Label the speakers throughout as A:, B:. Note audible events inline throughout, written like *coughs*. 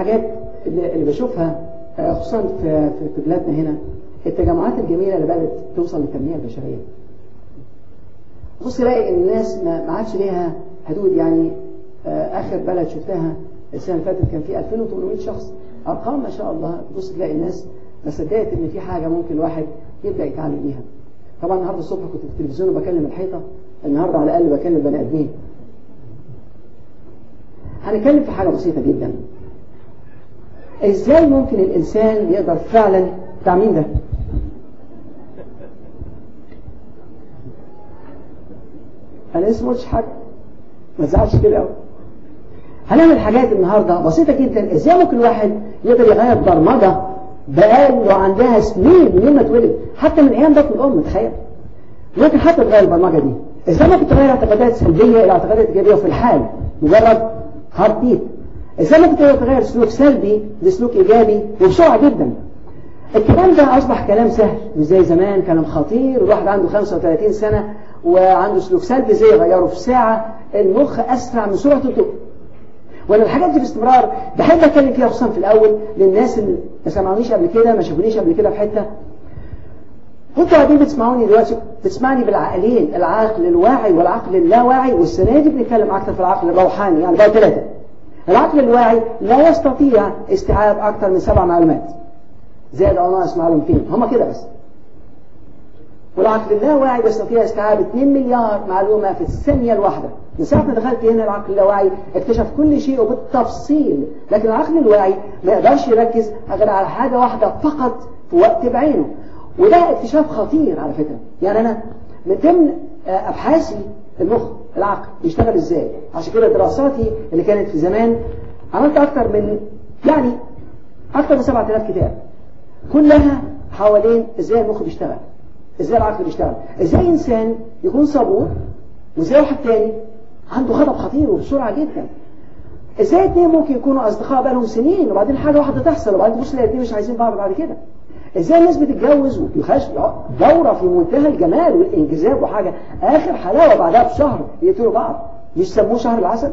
A: الحاجات اللي, بشوفها خصوصا في, في بلادنا هنا التجمعات الجميلة اللي بدأت توصل للتنمية البشرية. بص تلاقي الناس ما عادش ليها حدود. يعني آخر بلد شفتها السنة اللي فاتت كان في 2800 شخص. أرقام ما شاء الله. بص تلاقي الناس ما صدقت إن في حاجة ممكن الواحد يبدأ يتعلم بيها. طبعا النهارده الصبح كنت في التلفزيون وبكلم الحيطة. النهارده على الأقل بكلم بني آدمين. هنتكلم في حاجة بسيطة جدا. إزاي ممكن الإنسان يقدر فعلا بتاع مين ده؟ أنا لسه قلتش حاجة. ما تزعلش كده قوي هنعمل حاجات النهاردة بسيطة جدا. إزاي ممكن الواحد يقدر يغير برمجة بقاله عندها سنين من ما اتولد؟ حتى من أيام بطن الأم تخيل. ممكن حتى تغير البرمجة دي. إزاي ممكن تغير اعتقادات سلبية إلى اعتقادات إيجابية في الحال؟ مجرد هارت بيت. إزاي ممكن تغير سلوك سلبي لسلوك إيجابي وبسرعة جدا. الكلام ده أصبح كلام سهل مش زي زمان كلام خطير الواحد عنده 35 سنة وعنده سلوك سلبي زي يغيره في ساعة المخ أسرع من سرعة الضوء. وأنا الحاجات دي باستمرار بحب أتكلم فيها خصوصا في الأول للناس اللي ما سمعونيش قبل كده ما شافونيش قبل كده في حتة. وانتوا قاعدين بتسمعوني دلوقتي بتسمعني بالعقلين العقل الواعي والعقل اللاواعي والسنة دي بنتكلم أكثر في العقل الروحاني يعني بقى ثلاثة. العقل الواعي لا يستطيع استيعاب أكثر من سبع معلومات. زائد أو ناقص معلومتين هما كده بس. والعقل اللاواعي بيستطيع استيعاب 2 مليار معلومة في الثانية الواحدة. من ساعة ما دخلت هنا العقل اللاواعي اكتشف كل شيء وبالتفصيل. لكن العقل الواعي ما يقدرش يركز غير على حاجة واحدة فقط في وقت بعينه. وده اكتشاف خطير على فكرة. يعني أنا من ضمن أبحاثي المخ. العقل يشتغل إزاي؟ عشان كده دراساتي اللي كانت في زمان عملت أكتر من يعني أكتر من 7000 كتاب. كلها حوالين إزاي المخ بيشتغل إزاي العقل بيشتغل إزاي إنسان يكون صبور وإزاي واحد تاني عنده غضب خطير وبسرعة جدا. إزاي اتنين ممكن يكونوا أصدقاء بقالهم سنين وبعدين حاجة واحدة تحصل وبعدين تبص الاتنين مش عايزين بعض بعد كده. إزاي الناس بتتجوز ويخش دورة في منتهى الجمال والانجذاب وحاجة؟ آخر حلاوة بعدها بشهر يقتلوا بعض. مش سموه شهر العسل؟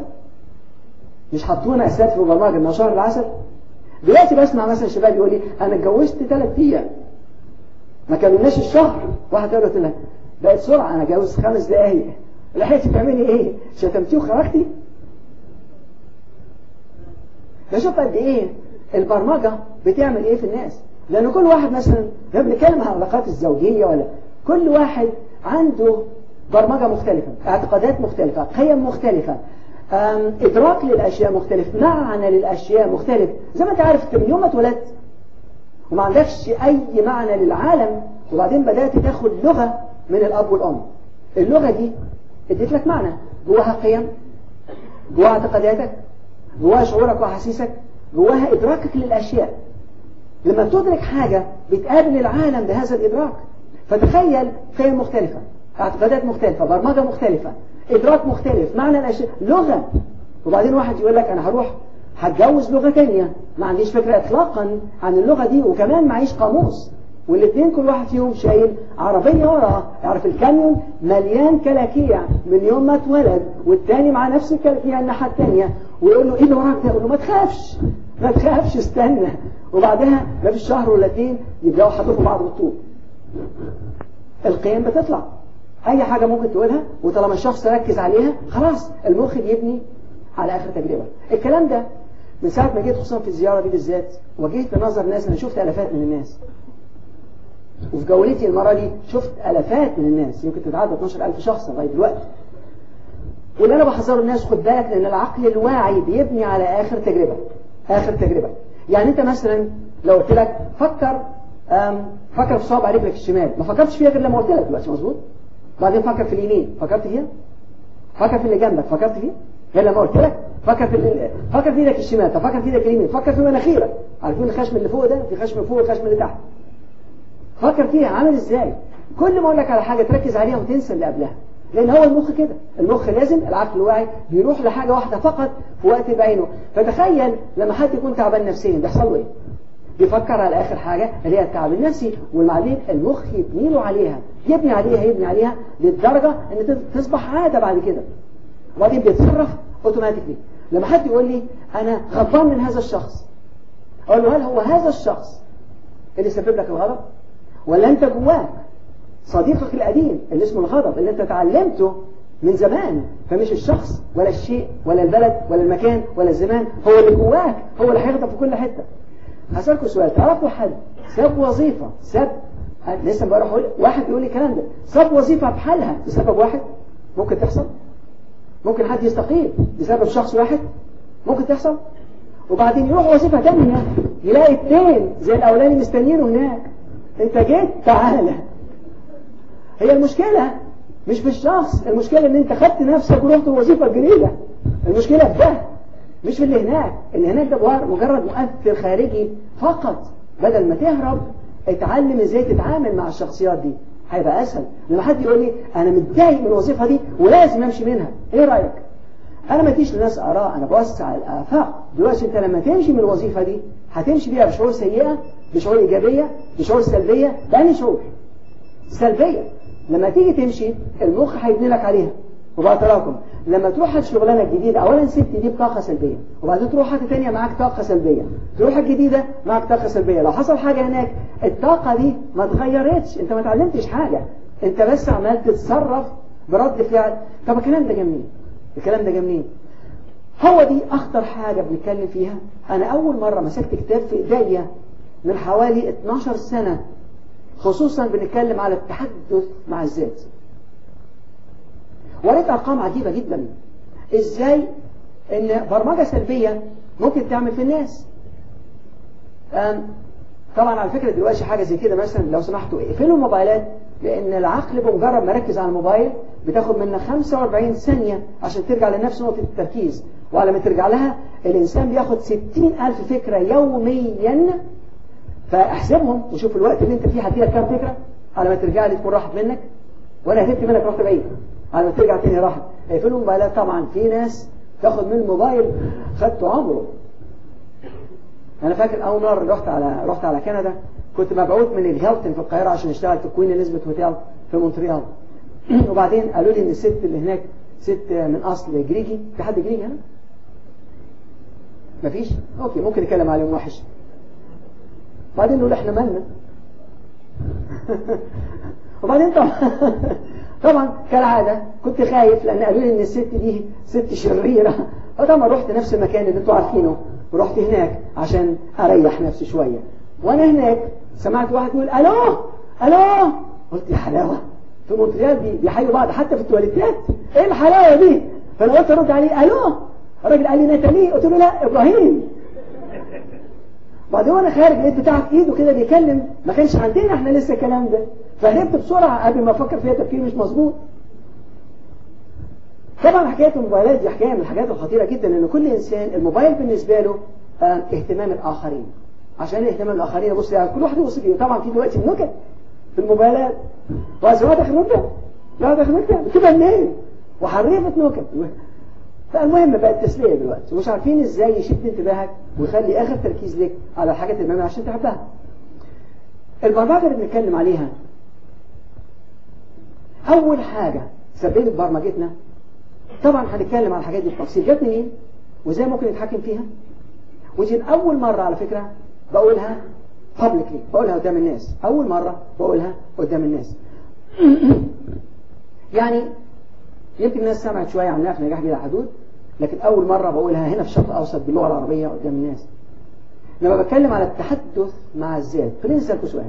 A: مش حطونا أساس في البرمجه إنه شهر العسل؟ دلوقتي بسمع مثلا شباب يقول لي أنا اتجوزت ثلاث أيام. ما كملناش الشهر. واحد قال له بقت سرعة. أنا جوز خمس دقايق. لحقتي تعملي إيه؟ شتمتيه وخرجتي. فشوف قد إيه البرمجة بتعمل إيه في الناس. لأن كل واحد مثلا لما بنتكلم عن العلاقات الزوجية ولا كل واحد عنده برمجة مختلفة اعتقادات مختلفة قيم مختلفة إدراك للأشياء مختلف معنى للأشياء مختلف. زي ما أنت عارف أنت من يوم ما اتولدت وما عندكش أي معنى للعالم وبعدين بدأت تاخد لغة من الأب والأم. اللغة دي اديت لك معنى جواها قيم جواها اعتقاداتك جواها شعورك وأحاسيسك جواها إدراكك للأشياء. لما بتدرك حاجة بتقابل العالم بهذا الإدراك. فتخيل قيم مختلفة أعتقادات مختلفة برمجة مختلفة إدراك مختلف معنى الأشياء لغة. وبعدين واحد يقول لك أنا هروح هتجوز لغة تانية. ما عنديش فكرة اطلاقا عن اللغة دي وكمان معيش قاموس. والاثنين كل واحد فيهم شايل عربية وراه يعرف الكاميون مليان كلاكيع. من يوم ما اتولد والتاني مع نفس الكلاكيع الناحية التانية ويقول له إيه اللي وراك ده؟ يقول له ما تخافش. ما تخافش استنى. وبعدها ما فيش شهر ولا اتنين يبداوا يحطوا بعض بالطوب القيم بتطلع. أي حاجة ممكن تقولها وطالما الشخص ركز عليها خلاص المخ بيبني على آخر تجربة. الكلام ده من ساعة ما جيت خصوصا في الزيارة دي بالذات وجيت بنظر ناس أنا شفت ألفات من الناس. وفي جولتي المرة دي شفت ألفات من الناس يمكن تتعدى 12000 شخص لغاية دلوقتي. واللي أنا بحذره الناس خد بالك لأن العقل الواعي بيبني على آخر تجربة. آخر تجربة يعني أنت مثلا لو قلت لك فكر فكر في صوابع رجلك الشمال ما فكرتش فيها غير لما قلت لك دلوقتي مظبوط؟ بعدين فكر في اليمين فكرت فيها؟ فكر في اللي جنبك. فكرت فيه غير لما قلت لك فكر في فكر في إيدك الشمال. فكر في إيدك اليمين. فكر في مناخيرك. عارفين الخشم اللي فوق ده؟ في خشم فوق والخشم اللي تحت. فكر فيها. عامل إزاي؟ كل ما أقول لك على حاجة تركز عليها وتنسى اللي قبلها. لأن هو المخ كده. المخ لازم العقل الواعي بيروح لحاجة واحدة فقط في وقت بعينه فتخيل لما حد يكون تعبان نفسيا بيحصل له إيه؟ بيفكر على آخر حاجة اللي هي التعب النفسي والمعلم المخ يبني له عليها. يبني عليها يبني عليها للدرجة إن تصبح عادة بعد كده. وبعدين بيتصرف اوتوماتيكلي لما حد يقول لي أنا غضبان من هذا الشخص أقول له هل هو هذا الشخص اللي سبب لك الغضب؟ ولا أنت جواك؟ صديقك القديم اللي اسمه الغضب اللي انت تعلمته من زمان. فمش الشخص ولا الشيء ولا البلد ولا المكان ولا الزمان هو اللي جواك هو اللي هيغضب في كل حتة. هسألكم سؤال تعرفوا حد ساب وظيفة؟ ساب لسه أقول واحد بيقول لي الكلام ده. ساب وظيفة بحالها بسبب واحد؟ ممكن تحصل؟ ممكن حد يستقيل بسبب شخص واحد؟ ممكن تحصل؟ وبعدين يروح وظيفة تانية يلاقي اثنين زي الأولاني مستنيينه هناك. انت جيت تعالى هي المشكلة مش في الشخص المشكلة إن أنت خدت نفسك ورحت الوظيفة الجديدة المشكلة في ده مش في اللي هناك. اللي هناك ده مجرد مؤثر خارجي فقط. بدل ما تهرب اتعلم إزاي تتعامل مع الشخصيات دي. هيبقى أسهل. لما حد يقول لي أنا متضايق من الوظيفة دي ولازم أمشي منها. إيه رأيك؟ أنا ما اديش للناس أراء أنا بوسع الآفاق. دلوقتي أنت لما تمشي من الوظيفة دي هتمشي بيها بشعور سيئة بشعور إيجابية بشعور سلبية بأني شعور؟ سلبية. لما تيجي تمشي المخ هيبني لك عليها. وبقى تراكم. لما تروح الشغلانة الجديدة اولا ست دي بطاقة سلبية. وبعدين تروح حاجة ثانية معاك طاقة سلبية. تروح الجديدة معاك طاقة سلبية. لو حصل حاجة هناك الطاقة دي ما اتغيرتش أنت ما اتعلمتش حاجة. أنت بس عمال تتصرف برد فعل. طب الكلام ده جميل. الكلام ده جميل. هو دي أخطر حاجة بنتكلم فيها. أنا أول مرة مسكت كتاب في إيديا من حوالي 12 سنة. خصوصا بنتكلم على التحدث مع الذات. وريت أرقام عجيبة جدا. إزاي إن برمجة سلبية ممكن تعمل في الناس؟ طبعا على فكرة دلوقتي حاجة زي كده مثلا لو سمحتوا اقفلوا الموبايلات لأن العقل بمجرد ما ركز على الموبايل بتاخد منا 45 ثانية عشان ترجع لنفس نقطة التركيز. وعلى ما ترجع لها الإنسان بياخد 60 ألف فكرة يوميا فاحسبهم وشوف الوقت اللي انت فيه هديلك كام فكرة. على ما ترجع لي تكون راحت منك وأنا هديت منك رحت بعيد. على ما ترجع تاني راحت يقفلوا الموبايلات طبعا في ناس تاخد من الموبايل خدته عمره. أنا فاكر أول مرة رحت على رحت على كندا كنت مبعوث من الهيلتون في القاهرة عشان أشتغل في Queen Elizabeth Hotel في مونتريال. *clears throat* وبعدين قالوا لي إن الست اللي هناك ست من أصل Greek في حد Greek هنا؟ مفيش؟ okay ممكن نتكلم عليهم وحش. بعدين نقول إحنا مالنا. *laughs* وبعدين طبعا *laughs* طبعا كالعادة كنت خايف لأن قالوا لي إن الست دي ست شريرة. *laughs* فطبعا رحت نفس المكان اللي أنتوا عارفينه. ورحت هناك عشان أريح نفسي شوية. وأنا هناك سمعت واحد يقول ألو! ألو! قلت يا حلاوة! في مونتريال بيحيوا بعض حتى في التواليتات إيه الحلاوة دي؟ فأنا قلت أرد عليه ألو؟ الراجل قال لي ناتالي قلت له لا إبراهيم. بعدين وأنا خارج لقيت بتاع في ايده كده بيكلم ما كانش عندنا إحنا لسه الكلام ده. فهربت بسرعة قبل ما أفكر فيها تفكير مش مظبوط. طبعا حكاية الموبايلات دي حكاية من الحاجات الخطيرة جدا ان كل إنسان الموبايل بالنسبة له آه اهتمام الآخرين. عشان اهتمام الآخرين بص يعني كل واحد يبص فيه طبعا في دلوقتي نكت في الموبايلات. وعايز واحد اخر نكته واحد اخر نكته بتبقى منين؟ وحريفة نكت فالمهم بقى التسلية دلوقتي. ومش عارفين إزاي يشد انتباهك ويخلي آخر تركيز لك على الحاجات المهمة عشان تحبها. البرمجة اللي بنتكلم عليها أول حاجة سببت برمجتنا طبعا هنتكلم على الحاجات دي بتفصيل. جت منين؟ وإزاي ممكن نتحكم فيها؟ ودي اول مرة على فكرة بقولها publicly بقولها قدام الناس. أول مرة بقولها قدام الناس. *clears throat* يعني يمكن الناس سمعت شوية عنها في نجاح بلا حدود. لكن أول مرة بقولها هنا في الشرق الأوسط باللغة العربية قدام الناس. لما بتكلم على التحدث مع الذات أسألكم سؤال.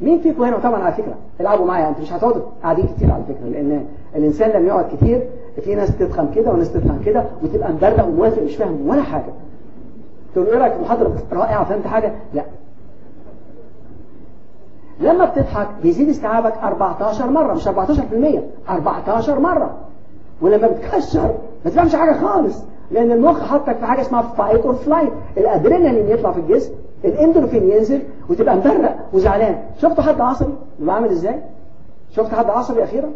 A: مين فيكم هنا طبعا على فكرة العبوا معايا أنتوا مش هتقعدوا قاعدين كتير على فكرة لأن الإنسان لما يقعد كتير في ناس تتخن كده وناس تتخن كده وتبقى مبرق وموافق مش فاهم ولا حاجة. تقول إيه رأيك المحاضرة رائعة؟ فهمت حاجة؟ لا. لما بتضحك بيزيد استيعابك 14 مرة مش 14% 14 مرة. ولما بتكشر ما تفهمش حاجة خالص. لأن المخ حطك في حاجة اسمها fight or flight الأدرينالين يطلع في الجسم الإندروفين ينزل وتبقى مبرق وزعلان. شفتوا حد عصبي؟ اللي عامل إزاي؟ شفت حد عصبي أخيرا؟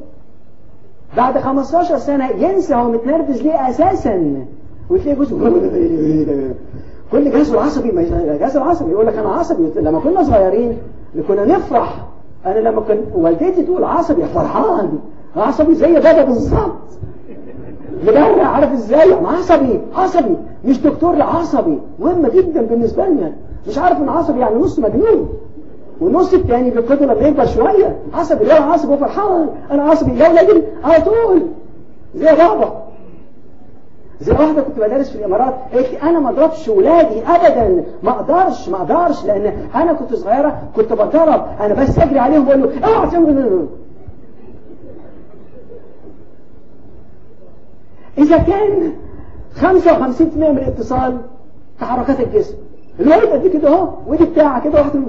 A: بعد 15 سنة ينسى هو متنرفز ليه أساسا. وتلاقي جزء *laughs* كل جهاز العصبي جهاز العصبي يقول لك أنا عصبي. لما كنا صغيرين كنا نفرح. أنا لما كان والدتي تقول عصبي فرحان. عصبي زي بابا بالظبط. مدرع عارف إزاي؟ عصبي عصبي مش دكتور لا عصبي مهمه جدا بالنسبة لنا. مش عارف إن عصبي يعني نص مجنون. والنص الثاني بيفقده لما يكبر شوية. عصبي لو عصبي وفرحان أنا عصبي لو لكن على طول. زي بابا. زي واحدة كنت بدرس في الإمارات. قالت لي أنا ما أضربش ولادي أبدا. ما أقدرش ما أقدرش لأن أنا كنت صغيرة كنت بتضرب أنا بس أجري عليهم بقول له أوعى تعمل إذا كان 55% من الاتصال تحركات الجسم. الولد قد كده أهو ودي بتاعها كده واحدة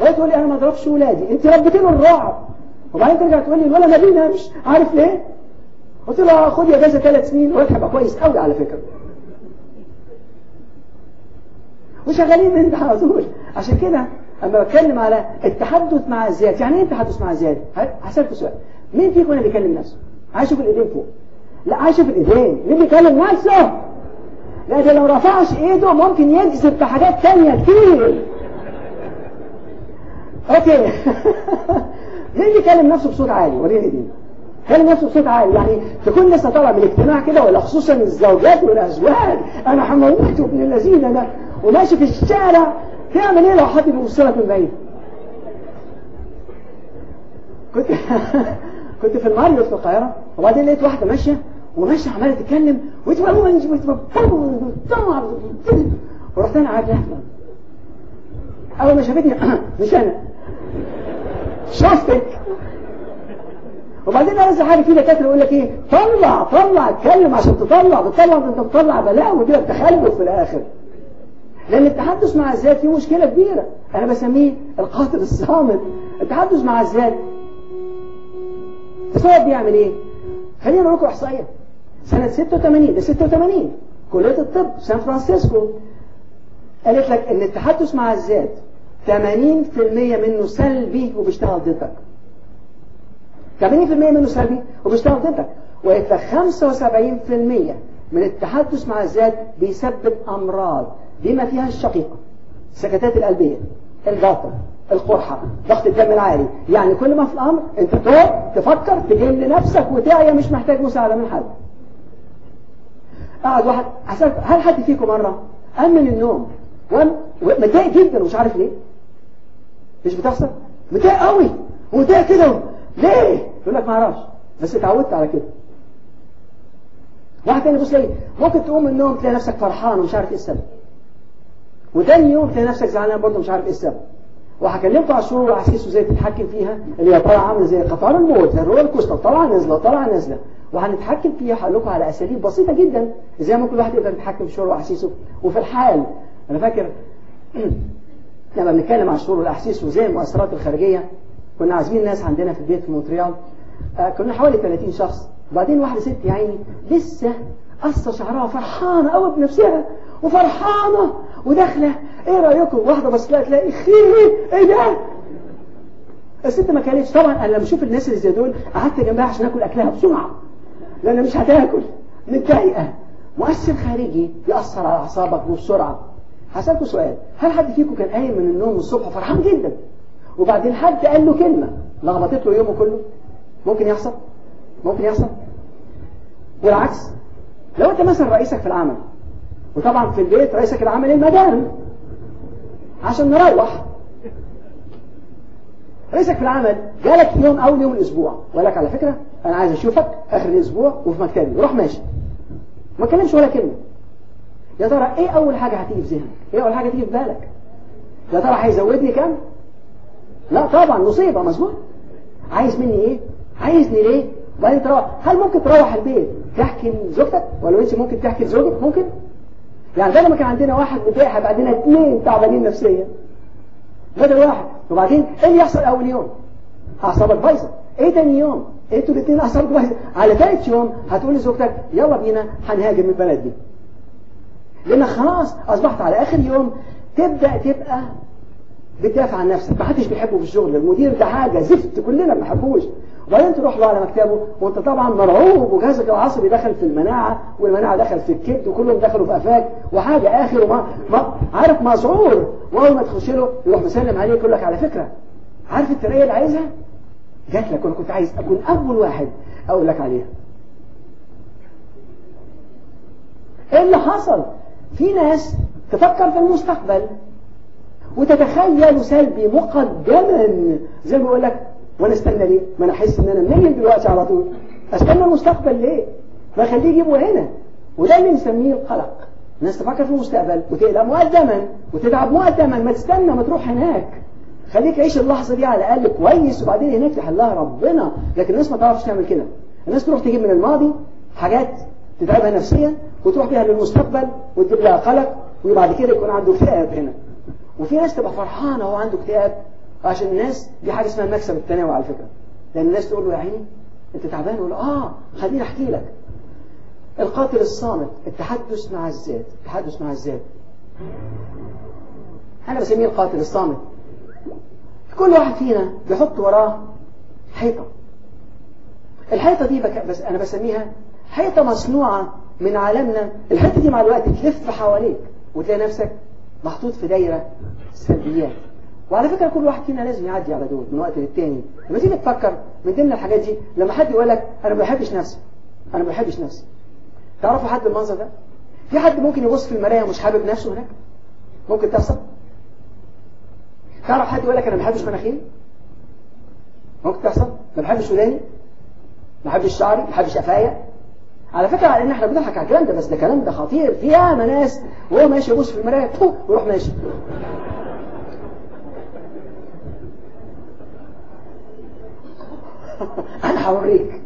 A: وهي تقول لي أنا ما أضربش ولادي. أنت ربيت له الرعب. وبعدين ترجع تقول لي الولد ما بينامش عارف ليه. قلت له خد يا جازة ثلاث سنين الولد هيبقى كويس قوي على فكرة. وشغالين انت على طول. عشان كده أما بتكلم على التحدث مع الذات يعني إيه التحدث مع الذات هسألكوا سؤال. مين فيكم اللي بيكلم نفسه؟ عايز أشوف الإيدين فوق. لا عايز أشوف الإيدين. مين بيكلم نفسه. لا ده لو رفعش إيده ممكن يجذب بحاجات تانية كتير. أوكي. *laughs* مين بيكلم نفسه بصوت عالي؟ وريني دي. كلم نفسه بصوت عالي. يعني تكون لسه طالع من الاجتماع كده ولا خصوصا الزوجات والازواج أنا هموته ابن الذين ده وماشي في الشارع. تعمل إيه لو حد بيبص لك من بعيد؟ كنت *laughs* كنت في الماريوت في القاهرة وبعدين لقيت واحدة ماشية وماشية عمالة تتكلم ورحت أنا قاعد أول ما شافتني *coughs* مش أنا. شفتك. وبعدين لسه حاجة في دكاترة يقول لك إيه؟ طلع طلع اتكلم عشان تطلع بتطلع انت بتطلع بلاء وكده تخلف في الآخر. لأن التحدث مع الذات فيه مشكلة كبيرة. أنا بسميه القاتل الصامت. التحدث مع الذات السبب بيعمل إيه؟ خلينا نقول لكم احصائيه سنة 86 ده 86 كلية الطب سان فرانسيسكو. قالت لك إن التحدث مع الذات 80% منه سلبي وبيشتغل ضدك. 80% منه سلبي وبيشتغل ضدك. وقالت لك 75% من التحدث مع الذات بيسبب أمراض. بما فيها الشقيقه السكتات القلبية. الجلطه القرحة. ضغط الدم العالي يعني كل ما في الأمر أنت تقعد تفكر تجل لنفسك وتعيا مش محتاج مساعدة من حد. قعد واحد حسب هل حد فيكم مرة قام من النوم ومتضايق جدا ومش عارف ليه. مش بتحصل؟ متضايق قوي. ومتضايق كده. ليه؟ يقول لك ما أعرفش. بس اتعودت على كده. واحد تاني بص لي ممكن تقوم من النوم تلاقي نفسك فرحان ومش عارف إيه السبب. وتاني يوم تلاقي نفسك زعلان برضه مش عارف إيه السبب. وهكلمكم على الشعور والاحاسيس وازاي تتحكم فيها اللي هي طالعة عاملة زي قطار الموت زي ال roller coaster طالعة نازلة طالعة نازلة. وهنتحكم فيها هقول لكم على أساليب بسيطة جدا إزاي ممكن الواحد يقدر يتحكم في شعوره واحاسيسه وفي الحال أنا فاكر *clears throat* لما بنتكلم عن الشعور والاحاسيس وزي المؤثرات الخارجية كنا عازمين ناس عندنا في البيت في مونتريال. آه كنا حوالي 30 شخص. وبعدين واحدة ست يا عيني لسه قصة شعرها فرحانة قوي بنفسها. وفرحانة وداخلة. إيه رأيكم؟ واحدة بس لها تلاقي خير. إيه ده؟ الست ما كانتش. طبعا أنا لما أشوف الناس اللي زي دول قعدت جنبها عشان آكل أكلها بسرعة. لأن مش هتاكل. متضايقة. مؤثر خارجي يأثر على أعصابك وبسرعه هسألكوا سؤال. هل حد فيكم كان قايم من النوم الصبح فرحان جدا؟ وبعدين حد قال له كلمة لخبطت له يومه كله؟ ممكن يحصل؟ ممكن يحصل؟ والعكس لو أنت مثلا رئيسك في العمل وطبعا في البيت رئيسك العمل المدام عشان نروح. رئيسك في العمل جالك يوم أول يوم الأسبوع. وقال لك على فكرة أنا عايز أشوفك آخر الأسبوع وفي مكتبي. وروح ماشي. ما اتكلمش ولا كلمة. يا ترى إيه أول حاجة هتيجي في ذهنك؟ إيه أول حاجة تيجي في بالك؟ يا ترى هيزودني كام لا طبعا مصيبة مظبوط. عايز مني إيه؟ عايزني ليه؟ وبعدين تروح. هل ممكن تروح البيت تحكي لزوجتك؟ ولا انت ممكن تحكي لزوجك؟ ممكن. يعني بدل ما كان عندنا واحد متضايق هيبقى عندنا اثنين تعبانين نفسيا. بدل واحد. وبعدين إيه اللي يحصل أول يوم؟ أعصابك بايظة. إيه تاني يوم؟ أنتوا الاثنين أعصابك بايظة؟ على ثالث يوم هتقول لزوجتك يلا بينا هنهاجر من البلد دي. لأن خلاص أصبحت على آخر يوم تبدأ تبقى بتدافع عن نفسك. ما حدش بيحبه في الشغل. المدير ده حاجة زفت كلنا ما بنحبوش. وبعدين تروح له على مكتبه وانت طبعا مرعوب وجهازك العصبي دخل في المناعة والمناعة دخل في الكبد وكلهم دخلوا في قفاك وحاجة آخر وما ما عارف مسعور وأول ما تخش له يروح مسلم عليك يقول لك على فكرة عارف الترقية اللي عايزها؟ جات لك وأنا كنت عايز أكون أول واحد أقول لك عليها. إيه اللي حصل؟ في ناس تفكر في المستقبل وتتخيل سلبي مقدما زي ما بقول لك وأنا استنى ليه؟ ما أنا احس ان أنا منين دلوقتي على طول. استنى المستقبل ليه؟ ما خليه يجيبه هنا. وده اللي نسميه القلق. الناس تفكر في المستقبل وتقلق مقدما وتتعب مقدما ما تستنى ما تروح هناك. خليك عيش اللحظة دي على الأقل كويس وبعدين هناك يحلها ربنا. لكن الناس ما تعرفش تعمل كده. الناس تروح تجيب من الماضي حاجات تتعبها نفسيا وتروح بيها للمستقبل وتجيب لها قلق وبعد كده يكون عنده اكتئاب هنا. وفي ناس تبقى فرحانة وهو عنده اكتئاب. عشان الناس دي حاجة اسمها المكسب التناوي على فكرة. لأن الناس تقول له يا عيني أنت تعبان؟ يقول آه خليني أحكي لك. القاتل الصامت التحدث مع الذات. التحدث مع الذات. أنا بسميه القاتل الصامت. كل واحد فينا بيحط وراه حيطة. الحيطة دي بك... بس أنا بسميها حيطة مصنوعة من عالمنا. الحيطة دي مع الوقت تلف حواليك وتلاقي نفسك محطوط في دايرة سلبيات. وعلى فكرة كل واحد فينا لازم يعدي على دول من وقت للتاني. لما تيجي تفكر من ضمن الحاجات دي لما حد يقول لك أنا ما بحبش نفسي أنا ما بحبش نفسي. تعرفوا حد المنظر ده؟ في حد ممكن يبص في المراية مش حابب نفسه هناك؟ ممكن تحصل؟ تعرف حد يقول لك أنا ما بحبش مناخيري؟ ممكن تحصل؟ ما بحبش وداني ما بحبش شعري؟ ما بحبش قفايا؟ على فكرة على إن إحنا بنضحك على الكلام ده بس ده كلام ده خطير. في ياما ناس وهو ماشي يبص في المراية بو ويروح ماشي. *laughs* أنا هوريك.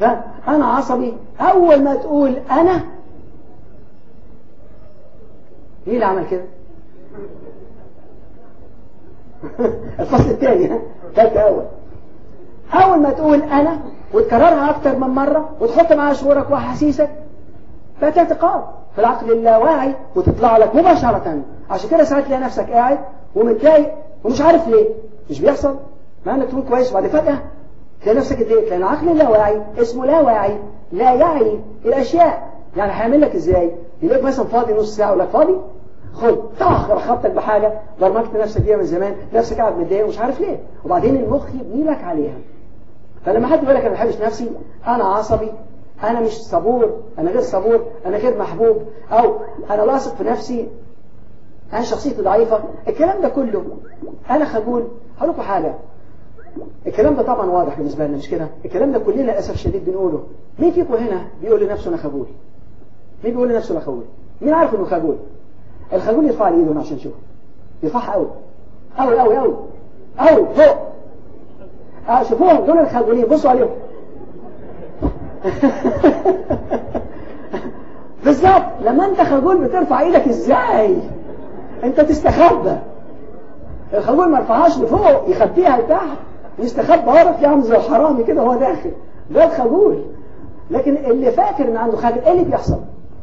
A: *laughs* فانا عصبي. أول ما تقول أنا مين اللي عمل كده؟ *laughs* الفصل الثاني ثالث أول. أول ما تقول أنا وتكررها أكتر من مرة وتحط معاها شعورك وأحاسيسك اعتقاد في العقل اللاواعي وتطلع لك مباشرة. عشان كده ساعات تلاقي نفسك قاعد ومتضايق ومش عارف ليه. مش بيحصل. مع إنك تكون كويس وبعد فجأة تلاقي نفسك اتضايقت لأن العقل اللاواعي اسمه لا واعي لا يعي الاشياء يعني هيعمل لك إزاي؟ يلاقيك مثلا فاضي نص ساعة ولا فاضي؟ خد طخ رخبتك بحاجة برمجت نفسك بيها من زمان نفسك قاعد متضايق ومش عارف ليه. وبعدين المخ يبني لك عليها. فلما حد يقول لك أنا ما بحبش نفسي أنا عصبي أنا مش صبور أنا غير صبور أنا غير محبوب أو أنا لاصق في نفسي أنا شخصيتي ضعيفة. الكلام ده كله أنا خجول هقول لكم حاجة الكلام ده طبعا واضح بالنسبة لنا مش كده؟ الكلام ده كلنا للأسف شديد بنقوله. مين فيكم هنا بيقول لنفسه أنا خجول؟ مين بيقول لنفسه أنا خجول؟ مين عارف إنه خجول؟ الخجول يرفع لي ايده عشان نشوف يرفعها قوي قوي قوي قوي قوي فوق. آه شوفوهم دول الخجولين. بصوا عليهم. *laughs* بالظبط. لما أنت خجول بترفع إيدك إزاي؟ انت تستخبى. الخجول ما رفعهاش لفوق يخبيها لتحت يستخبى ورا يعمل زي الحرامي كده وهو داخل. ده الخجول. لكن اللي فاكر ان عنده خجل إيه اللي بيحصل؟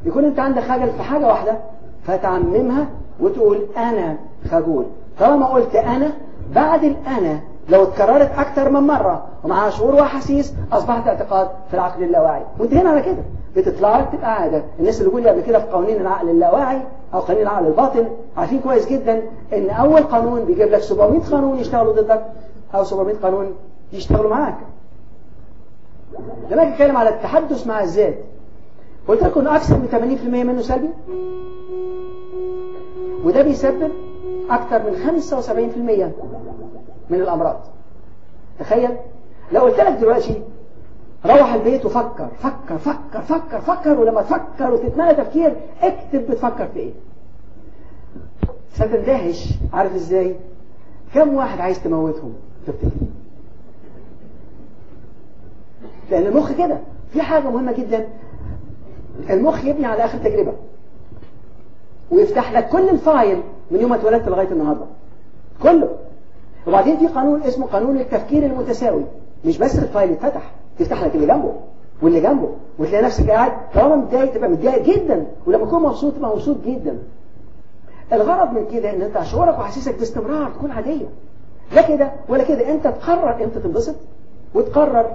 A: يكون انت عندك خجل في حاجة واحدة فتعممها وتقول أنا خجول. طالما قلت أنا بعد الأنا لو اتكررت أكتر من مرة ومعها شعور واحاسيس أصبحت اعتقاد في العقل اللاواعي. وانتهينا على كده. بتطلع لك تبقى عادة الناس اللي قولي قبل كده في قوانين العقل اللاواعي أو قوانين العقل الباطن عارفين كويس جدا إن أول قانون بيجيب لك 700 قانون يشتغلوا ضدك أو 700 قانون يشتغلوا معاك. لما اتكلم على التحدث مع الذات. قلت لكم أكثر من 80% منه سلبي. وده بيسبب أكثر من 75% من الأمراض. تخيل. لو قلت لك دلوقتي روح البيت وفكر فكر فكر فكر فكر ولما تفكر وتتمنى تفكير اكتب بتفكر في إيه. ستندهش عارف إزاي؟ كم واحد عايز تموتهم؟ تفتكر لأن المخ كده. في حاجة مهمة جدا. المخ يبني على آخر تجربة. ويفتح لك كل الفايل من يوم ما اتولدت لغاية النهاردة. كله. وبعدين في قانون اسمه قانون التفكير المتساوي. مش بس الفايل يتفتح. تفتح لك اللي جنبه واللي جنبه وتلاقي نفسك قاعد طالما متضايق تبقى متضايق جدا ولما تكون مبسوط تبقى مبسوط جدا. الغرض من كده إن أنت شعورك وحاسسك باستمرار تكون عادية. لا كده ولا كده أنت تقرر إمتى تنبسط وتقرر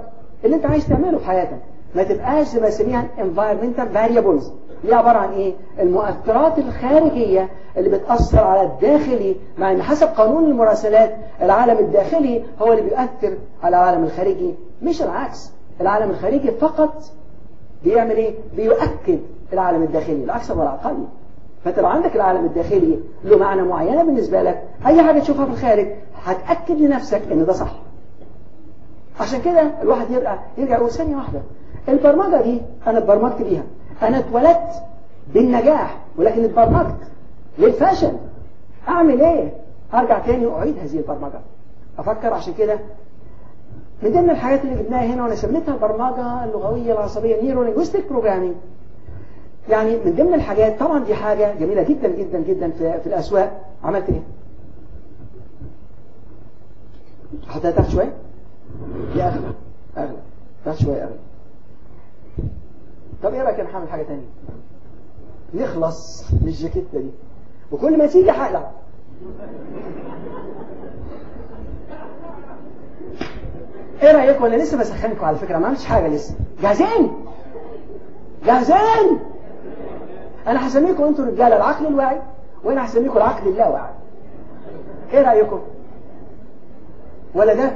A: اللي أنت عايز تعمله في حياتك. ما تبقاش زي ما يسميها environmental variables. دي عبارة عن إيه؟ المؤثرات الخارجية اللي بتأثر على الداخلي مع إن حسب قانون المراسلات العالم الداخلي هو اللي بيؤثر على العالم الخارجي. مش العكس. العالم الخارجي فقط بيعمل إيه؟ بيؤكد العالم الداخلي الأكثر والأقل فانت لو عندك العالم الداخلي له معنى معينة بالنسبة لك أي حاجة تشوفها في الخارج هتأكد لنفسك إن ده صح. عشان كده الواحد يرجع يرجع يقول ثانية واحدة البرمجة دي أنا اتبرمجت بيها. أنا اتولدت بالنجاح ولكن اتبرمجت للفشل. أعمل إيه؟ أرجع تاني واعيد هذه البرمجة. أفكر عشان كده من ضمن الحاجات اللي جبناها هنا وأنا سميتها البرمجة اللغوية العصبية Neuro Linguistic Programming. يعني من ضمن الحاجات طبعا دي حاجة جميلة جدا جدا جدا في, في الأسواق. عملت إيه؟ حطيتها تحت شوية؟ دي أغلى أغلى تحت شوية أغلى طب إيه رأيك أنا هعمل حاجة تانية؟ نخلص من الجاكيتة دي. وكل ما تيجي حقلع إيه رأيكم؟ ولا لسه بسخنكم على فكرة ما عملتش حاجة لسه. جاهزين؟ جاهزين؟ أنا هسميكم أنتوا رجاله العقل الواعي وأنا هسميكم العقل اللاواعي. إيه رأيكم؟ ولا ده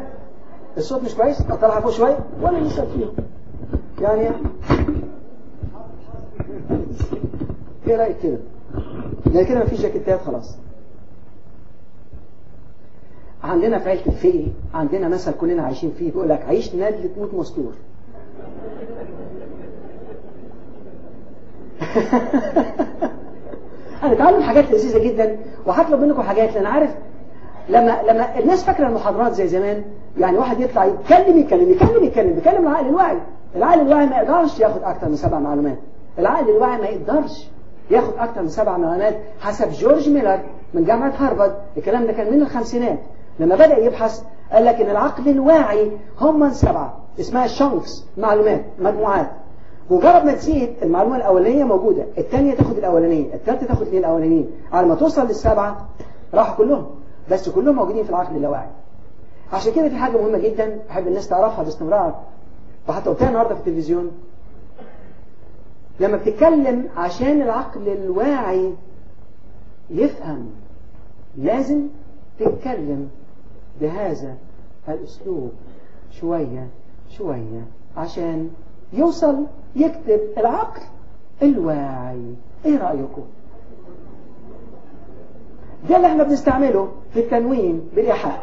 A: الصوت مش كويس؟ اطلعها فوق شوية. ولا لسه فيهم يعني إيه رأيك كده؟ ده كده مفيش جاكيتات خلاص. عندنا في عيلة الفقه عندنا مثل كلنا عايشين فيه بيقول لك عيش ندل تموت مستور. *laughs* هنتعلم حاجات لذيذة جدا وهطلب منكم حاجات لأن عارف لما لما الناس فاكرة المحاضرات زي زمان يعني واحد يطلع يتكلم يتكلم يتكلم يتكلم يتكلم العقل الواعي. العقل الواعي ما يقدرش ياخد أكتر من سبع معلومات. العقل الواعي ما يقدرش ياخد أكتر من سبع معلومات حسب جورج ميلر من جامعة هارفارد. الكلام ده كان من الخمسينات. لما بدأ يبحث قال لك إن العقل الواعي هم سبعة اسمها chunks معلومات مجموعات. مجرد ما تزيد المعلومة الأولانية موجودة الثانية تاخد الأولانية الثالثة تاخد الاثنين الأولانيين. على ما توصل للسبعة راحوا كلهم بس كلهم موجودين في العقل اللاواعي. عشان كده في حاجة مهمة جدا بحب الناس تعرفها باستمرار وحتى قلتها النهاردة في التلفزيون. لما بتتكلم عشان العقل الواعي يفهم لازم تتكلم بهذا الأسلوب شوية شوية عشان يوصل يكتب العقل الواعي. إيه رأيكم؟ ده اللي إحنا بنستعمله في التنوين بالإيحاء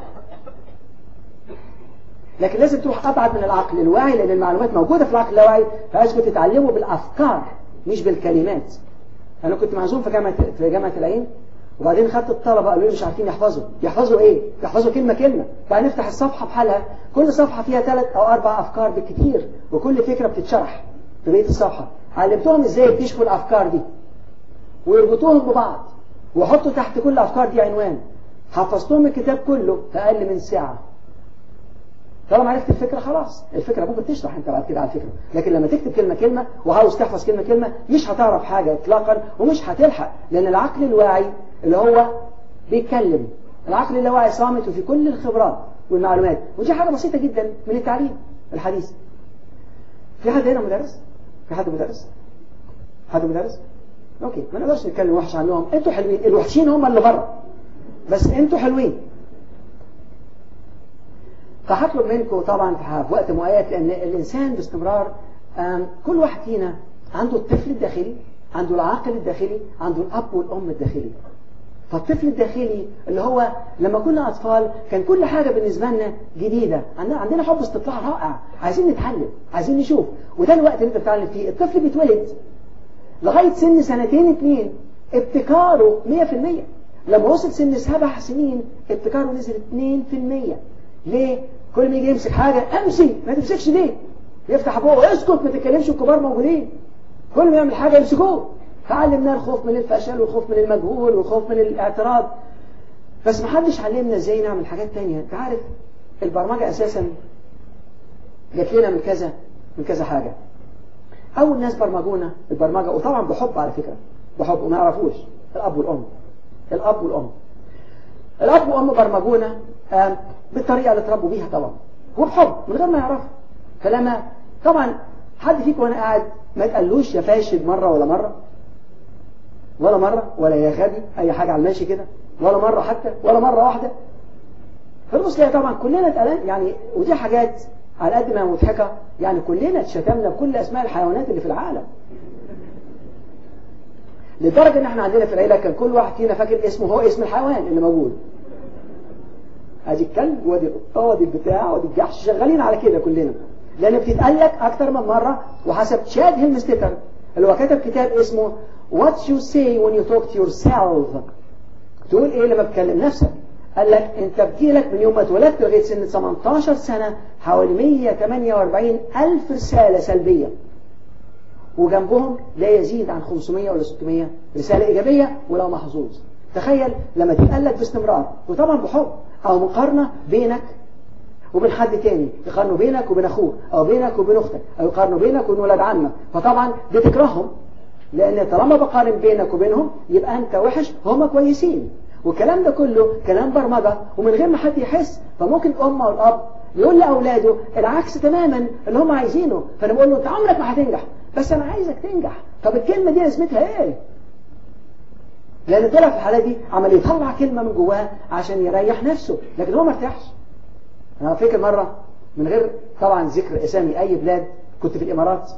A: لكن لازم تروح أبعد من العقل الواعي لأن المعلومات موجودة في العقل اللاواعي فعايزكم تتعلموا بالأفكار مش بالكلمات. أنا كنت معزوم في جامعة في جامعة العين. وبعدين خدت الطلبة قالوا لي مش عارفين يحفظوا. يحفظوا إيه؟ يحفظوا كلمة كلمة. بعدين نفتح الصفحة بحالها. كل صفحة فيها ثلاث أو أربع أفكار بالكثير وكل فكرة بتتشرح في بقية الصفحة. علمتهم إزاي يكتشفوا الأفكار دي؟ ويربطوهم ببعض. ويحطوا تحت كل افكار دي عنوان. حفظتهم الكتاب كله في أقل من ساعة. طالما عرفت الفكرة خلاص. الفكرة ممكن تشرح أنت بعد كده على الفكرة لكن لما تكتب كلمة كلمة وعاوز تحفظ كلمة كلمة مش هتعرف حاجة اطلاقا ومش هتلحق. لأن العقل الواعي اللي هو بيتكلم. العقل اللاواعي صامت وفي كل الخبرات والمعلومات. ودي حاجة بسيطة جدا من التعليم الحديث. في حد هنا مدرس؟ في حد مدرس؟ حد مدرس؟ أوكي ما نقدرش نتكلم وحش عنهم. أنتوا حلوين. الوحشين هم اللي بره. بس أنتوا حلوين. فهطلب منكم طبعا في وقت مؤقت لأن الإنسان باستمرار كل واحد فينا عنده الطفل الداخلي عنده العاقل الداخلي عنده الأب والأم الداخلي. فالطفل الداخلي اللي هو لما كنا أطفال كان كل حاجة بالنسبة لنا جديدة. عندنا حب استطلاع رائع. عايزين نتعلم عايزين نشوف. وده الوقت اللي انت بتتعلم فيه. الطفل بيتولد لغاية سن سنتين اتنين. ابتكاره 100% لما وصل سن سبع سنين ابتكاره نزل 2% ليه؟ كل ما يجي يمسك حاجة امشي ما تمسكش ليه؟ يفتح بقه اسكت ما تتكلمش الكبار موجودين. كل ما يعمل حاجة يمسكوه تعلمنا الخوف من الفشل والخوف من المجهول والخوف من الاعتراض. بس ما حدش علمنا إزاي نعمل حاجات تانية. انت عارف البرمجة أساسا جات لنا من كذا من كذا حاجة. أول ناس برمجونا البرمجة وطبعا بحب على فكرة بحب وما يعرفوش الأب والأم. الأب والأم. الأب والأم برمجونا بالطريقة اللي اتربوا بيها طبعا. وبحب من غير ما يعرفوا فلما طبعا حد فيكم وأنا قاعد ما تقلوش يا فاشل مرة ولا مرة. ولا مرة ولا يا غبي أي حاجة على الماشي كده ولا مرة حتى ولا مرة واحدة. فالبص ليه طبعا كلنا اتقلن يعني ودي حاجات على قد ما مضحكة يعني كلنا اتشتمنا بكل أسماء الحيوانات اللي في العالم. لدرجة إن إحنا عندنا في العيلة كان كل واحد فينا فاكر اسمه هو اسم الحيوان اللي موجود. أدي الكلب وأدي القطة وأدي البتاع وأدي الجحش شغالين على كده كلنا. لأن بتتقال لك أكتر من مرة وحسب تشاد هيلمستيتر اللي هو كتب كتاب اسمه What you say when you talk to yourself. تقول إيه لما بتكلم نفسك؟ قال لك أنت بتجيلك من يوم ما اتولدت لغاية سن 18 سنة حوالي 148 ألف رسالة سلبية. وجنبهم لا يزيد عن 500 ولا 600 رسالة إيجابية ولو محظوظ. تخيل لما تتقال لك باستمرار. وطبعا بحب. أو مقارنة بينك وبين حد تاني يقارنوا بينك وبين أخوك أو بينك وبين أختك أو يقارنوا بينك وبين ولاد عمك. فطبعا بتكرههم لأن طالما بقارن بينك وبينهم يبقى أنت وحش وهم كويسين. والكلام ده كله كلام برمجة ومن غير ما حد يحس. فممكن الأم أو الأب يقول لأولاده العكس تماما اللي هم عايزينه. فأنا بقول له أنت عمرك ما هتنجح. بس أنا عايزك تنجح. طب الكلمة دي لازمتها إيه؟ لأن طلع في الحالة دي عمل يطلع كلمة من جواه عشان يريح نفسه لكن هو ما ارتاحش. أنا فاكر مرة من غير طبعا ذكر أسامي أي بلاد كنت في الإمارات.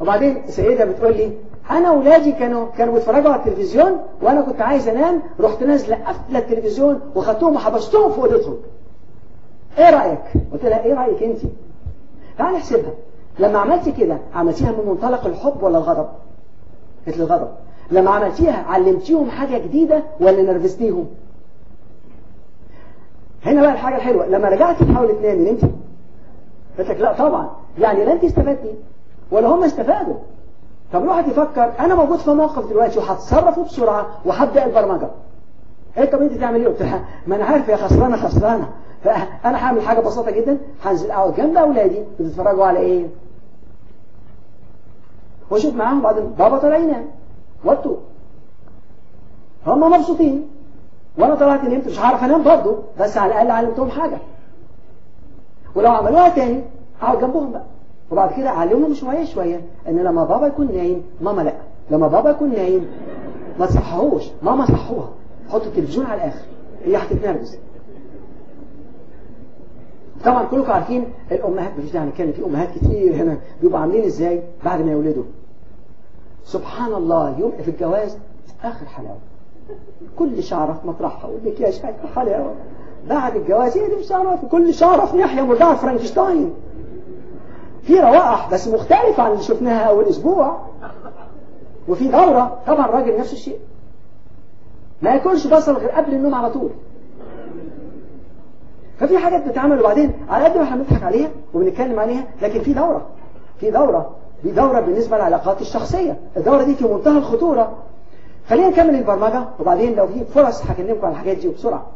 A: وبعدين سيدة بتقول لي أنا أولادي كانوا كانوا بيتفرجوا على التلفزيون وأنا كنت عايز أنام رحت نازلة قافلة التلفزيون وخدتهم وحبستهم في أوضتهم. إيه رأيك؟ قلت لها إيه رأيك انت؟ تعالي نحسبها لما عملت كده عملتيها من منطلق الحب ولا الغضب؟ قلت الغضب. لما عملتيها علمتيهم حاجة جديدة ولا نرفزتيهم؟ هنا بقى الحاجة الحلوة لما رجعتي تحاولي تنامي نمتي قلت لك لا طبعا. يعني لا انت استفدتي ولا هم استفادوا. طب الواحد يفكر أنا موجود في موقف دلوقتي وهتصرفه بسرعة وهبدأ البرمجة. إيه طب انت تعمل إيه؟ قلت لها ما أنا عارف يا خسرانة خسرانة. فأنا هعمل حاجة بسيطة جدا هنزل أقعد جنب أولادي بتتفرجوا على إيه؟ واشوف معاهم بعدين بابا طلع ينام هم مبسوطين. وأنا طلعت نمت مش هعرف انام برضه بس على الأقل علمتهم حاجة. ولو عملوها تاني اقعد جنبهم بقى. وبعد كده علمهم شوية شوية ان لما بابا يكون نايم ماما لا. لما بابا يكون نايم ما تصحوش ماما صحوها. حط التلفزيون على الآخر. هي هتتنرفز طبعا كلكم عارفين الأمهات مفيش داعي نتكلم في أمهات كتير هنا بيبقوا عاملين إزاي بعد ما يولدوا. سبحان الله يوم في الجواز آخر حلاوة. كل شعره في مطرحها أقول لك يا شيخ حلاوه بعد الجواز هي دي مش في كل شعره في ناحيه مدعى فرانكشتاين في روائح بس مختلفة عن اللي شفناها أول أسبوع. وفي دورة طبعا الراجل نفس الشيء. ما ياكلش بصل غير قبل النوم على طول. ففي حاجات بتتعمل وبعدين على قد ما إحنا بنضحك عليها وبنتكلم عليها لكن في دورة. في دورة. دي دورة بالنسبة للعلاقات الشخصية. الدورة دي في منتهى الخطورة. خلينا نكمل البرمجة؟ وبعدين لو في فرص هكلمكم عن الحاجات دي بسرعة.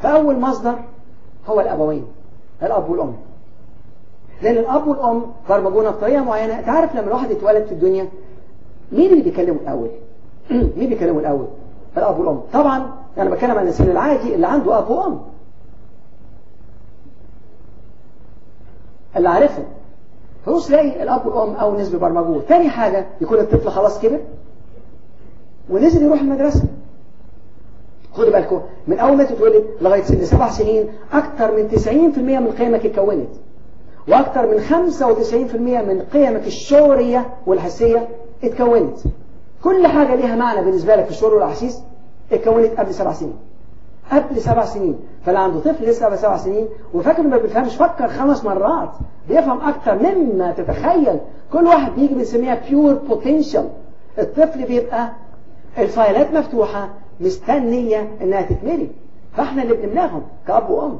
A: فأول مصدر هو الأبوين الأب والأم. لأن الأب والأم برمجونا بطريقة معينة. تعرف لما الواحد يتولد في الدنيا مين اللي بيكلمه الأول؟ *clears throat* مين بيكلمه الأول؟ الأب والأم. طبعا أنا بتكلم عن الإنسان العادي اللي عنده أب وأم. اللي عارفه. فبص تلاقي الأب والأم أول ناس بيبرمجوه تاني حاجة يكون الطفل خلاص كبر. ونزل يروح المدرسة. خدوا بالكم من أول ما تتولد لغاية سن سبع سنين أكثر من 90% من قيمك اتكونت. وأكثر من 95% من قيمك الشعورية والحسية اتكونت. كل حاجة ليها معنى بالنسبة لك في الشعور والأحاسيس اتكونت قبل سبع سنين. قبل سبع سنين. فاللي عنده طفل لسه سبع سنين وفاكر ما بيفهمش فكر خمس مرات. بيفهم أكثر مما تتخيل. كل واحد بيجي بنسميها pure potential الطفل بيبقى الفايلات مفتوحة مستنية إنها تتملي. فإحنا اللي بنملاهم كأب وأم.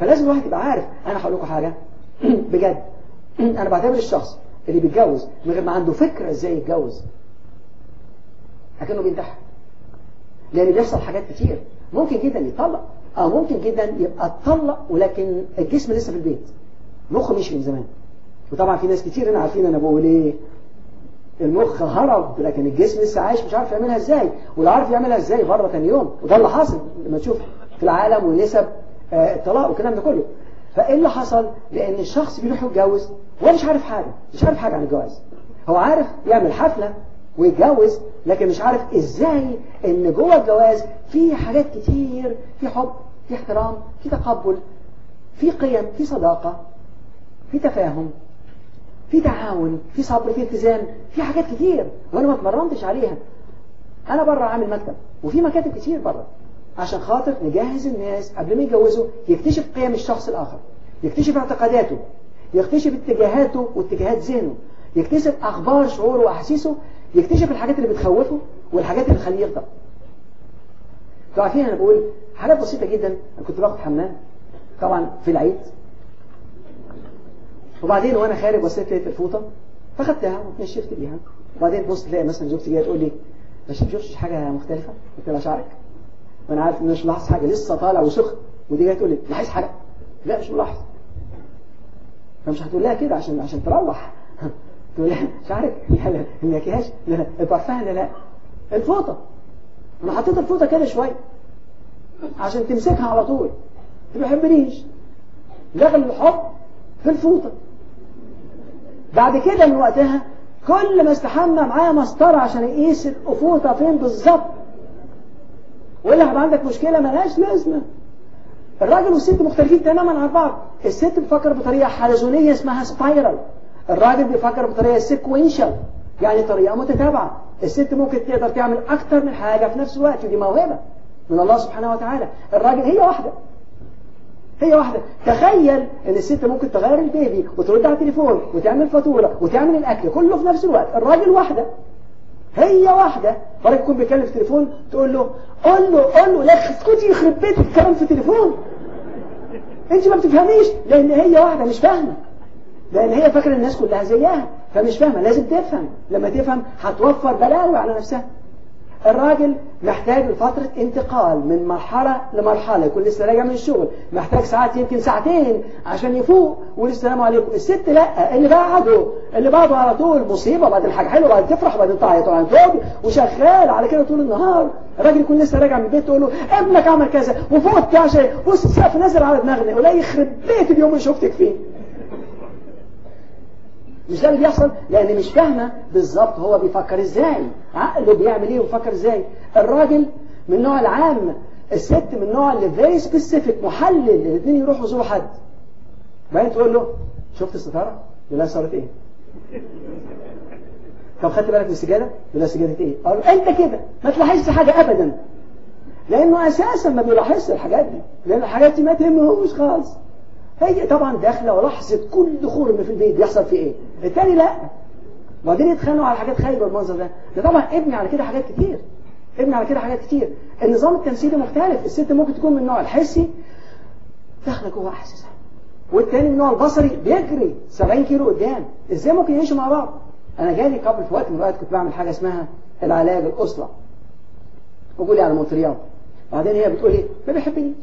A: فلازم الواحد يبقى عارف. أنا هقول لكم حاجة. *clears throat* بجد. أنا بعتبر الشخص اللي بيتجوز من غير ما عنده فكرة إزاي يتجوز. لكنه بينتحر. لأن بيحصل حاجات كتير. ممكن جدا يطلق أو ممكن جدا يبقى اتطلق ولكن الجسم لسه في البيت. مخه مشي من زمان. وطبعا في ناس كتير هنا عارفين أنا بقول إيه. المخ هرب لكن الجسم لسه عايش مش عارف يعملها إزاي. ولو عارف يعملها إزاي بره تاني يوم. وده اللي حاصل لما تشوف في العالم ونسب آه، الطلاق والكلام ده كله. فإيه اللي حصل؟ لأن الشخص بيروح يتجوز وهو مش عارف حاجة مش عارف حاجة عن الجواز. هو عارف يعمل حفلة ويتجوز لكن مش عارف إزاي إن جوه الجواز في حاجات كتير في حب في احترام في تقبل في قيم في صداقة في تفاهم في تعاون في صبر في التزام في حاجات كتير وأنا ما اتمرنتش عليها. أنا بره عامل مكتب وفي مكاتب كتير بره عشان خاطر نجهز الناس قبل ما يتجوزوا يكتشف قيم الشخص الآخر يكتشف اعتقاداته يكتشف اتجاهاته واتجاهات ذهنه يكتشف أخبار شعوره وأحاسيسه يكتشف الحاجات اللي بتخوفه والحاجات اللي تخليه يغضب. أنتوا عارفين أنا بقول حاجات بسيطة جدا. أنا كنت باخد حمام طبعا في العيد. وبعدين وأنا خارج بصيت لقيت الفوطة فاخدتها واتنشفت بيها. وبعدين تبص تلاقي مثلا زوجتي جاية تقول لي مش شفتش حاجة مختلفة؟ قلت لها شعرك. وأنا عارف ان مش ملاحظ حاجة لسه طالع وسخن. ودي جاية تقول لي لاحظ حاجة؟ لا مش ملاحظ. فمش هتقول لها كده عشان عشان تروح. لها شعرك لا لا لا لا البرفان لا لا. الفوطة. أنا حطيت الفوطة كده شوية عشان تمسكها على طول. ما بيحبنيش لغى الحب في الفوطة. بعد كده من وقتها كل ما استحمى معاه مسطرة عشان يقيس الأفوطة فين بالظبط. وإلا هيبقى عندك مشكلة؟ ملهاش لازمة. الراجل والست مختلفين تماما عن بعض. الست بتفكر بطريقة حلزونية اسمها spiral الراجل بيفكر بطريقة sequential يعني طريقة متتابعة. الست ممكن تقدر تعمل أكتر من حاجة في نفس الوقت ودي موهبة من الله سبحانه وتعالى. الراجل هي واحدة. هي واحدة. تخيل إن الست ممكن تغير البيبي وترد على التليفون وتعمل فاتورة وتعمل الأكل كله في نفس الوقت. الراجل واحدة. هي واحدة. فرق يكون بيكلم في التليفون تقول له قول له قول له لا اسكتي يخرب بيتك الكلام في التليفون. انت ما بتفهميش لأن هي واحدة مش فاهمة. لأن هي فاكرة الناس كلها زيها فمش فاهمة لازم تفهم. لما تفهم هتوفر بلاوي على نفسها. الراجل محتاج لفترة انتقال من مرحلة لمرحلة يكون لسه راجع من الشغل محتاج ساعات يمكن ساعتين عشان يفوق ويقول السلام عليكم. الست لا اللي بعده اللي بعده على طول مصيبة بعدين حاجة حلوة بعدين تفرح بعدين تعيط طبعا فوق وشغال على كده طول النهار. الراجل يكون لسه راجع من البيت تقول له ابنك عمل كذا وفوت عشان بص السقف نزل على دماغنا ولا يخرب بيت اليوم اللي شفتك فيه. مش ده اللي بيحصل؟ لأن مش فاهمة بالظبط هو بيفكر إزاي. عقله بيعمل إيه وبيفكر إزاي؟ الراجل من النوع العام الست من النوع اللي very specific محلل الاثنين يروحوا يزوروا حد. بعدين تقول له شفت الستارة؟ يقول لها إيه؟ طب خدت بالك من السجادة؟ يقول لها سجادة إيه؟ له أنت كده ما تلاحظش حاجة ابدا. لأنه أساسا ما بيلاحظش الحاجات دي لأن الحاجات دي ما تهمهوش خالص. هي طبعا داخلة ولاحظت كل خرم في البيت بيحصل فيه إيه؟ التاني لا. وبعدين يتخانقوا على حاجات خايبه بالمنظر ده. ده طبعا ابني على كده حاجات كتير. ابني على كده حاجات كتير. النظام التمثيلي مختلف. الست ممكن تكون من النوع الحسي داخلة جوه أحساسها. والتاني من النوع البصري بيجري 70 كيلو قدام. إزاي ممكن يعيشوا مع بعض؟ أنا جالي قبل في وقت من الأوقات كنت بعمل حاجة اسمها العلاج الأسرة. وقولي على مونتريال. بعدين هي بتقول لي ما بيحبنيش.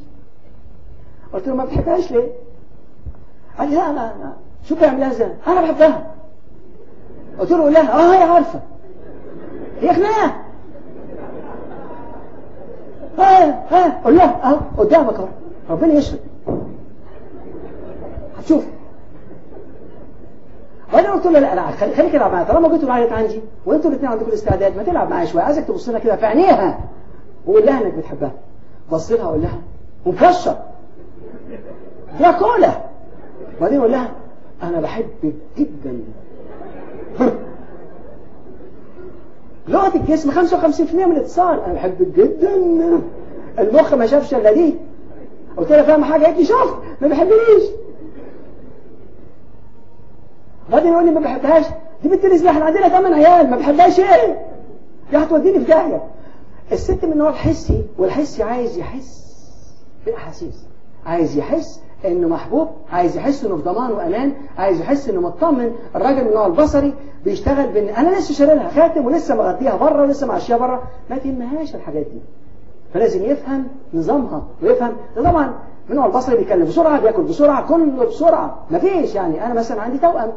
A: قلت له ما بتحبهاش ليه؟ قال لي لا أنا أنا شو بيعملها إزاي أنا بحبها. قلت له لا. آه هي عارفة. هي خناقه ها ها قول لها اهو قدامك أهو. ربنا يشفي. هتشوف وأنا قلت له لا لا خليك العب معايا. طالما جيتوا معايا عندي وأنتوا الاثنين عندكم الاستعداد ما تلعب معايا شوية. عايزك تبص لها كده في عينيها. وقول لها إنك بتحبها. بص لها وقول لها ومكشر يا كولا وبعدين يقول لها أنا بحبك جدا. لغه الجسم 55% من الاتصال أنا بحبك جدا. المخ ما شافش إلا دي. قلت لها فاهم حاجة؟ قالت لي شوف ما بيحبنيش بعدين يقول لي ما بحبهاش. دي بنت لسه إحنا عندنا ثمان عيال ما بحبهاش إيه؟ دي هتوديني في داهية. الست من النوع الحسي والحسي عايز يحس بالاحاسيس عايز يحس إنه محبوب عايز يحس إنه في ضمان وأمان عايز يحس إنه مطمن. الراجل من النوع البصري بيشتغل بإن أنا لسه شاري لها خاتم ولسه مغطيها بره ولسه معشيها بره. ما تهمهاش الحاجات دي. فلازم يفهم نظامها ويفهم. طبعا من النوع البصري بيتكلم بسرعة بياكل بسرعة كله بسرعة. مفيش يعني. أنا مثلا عندي توأم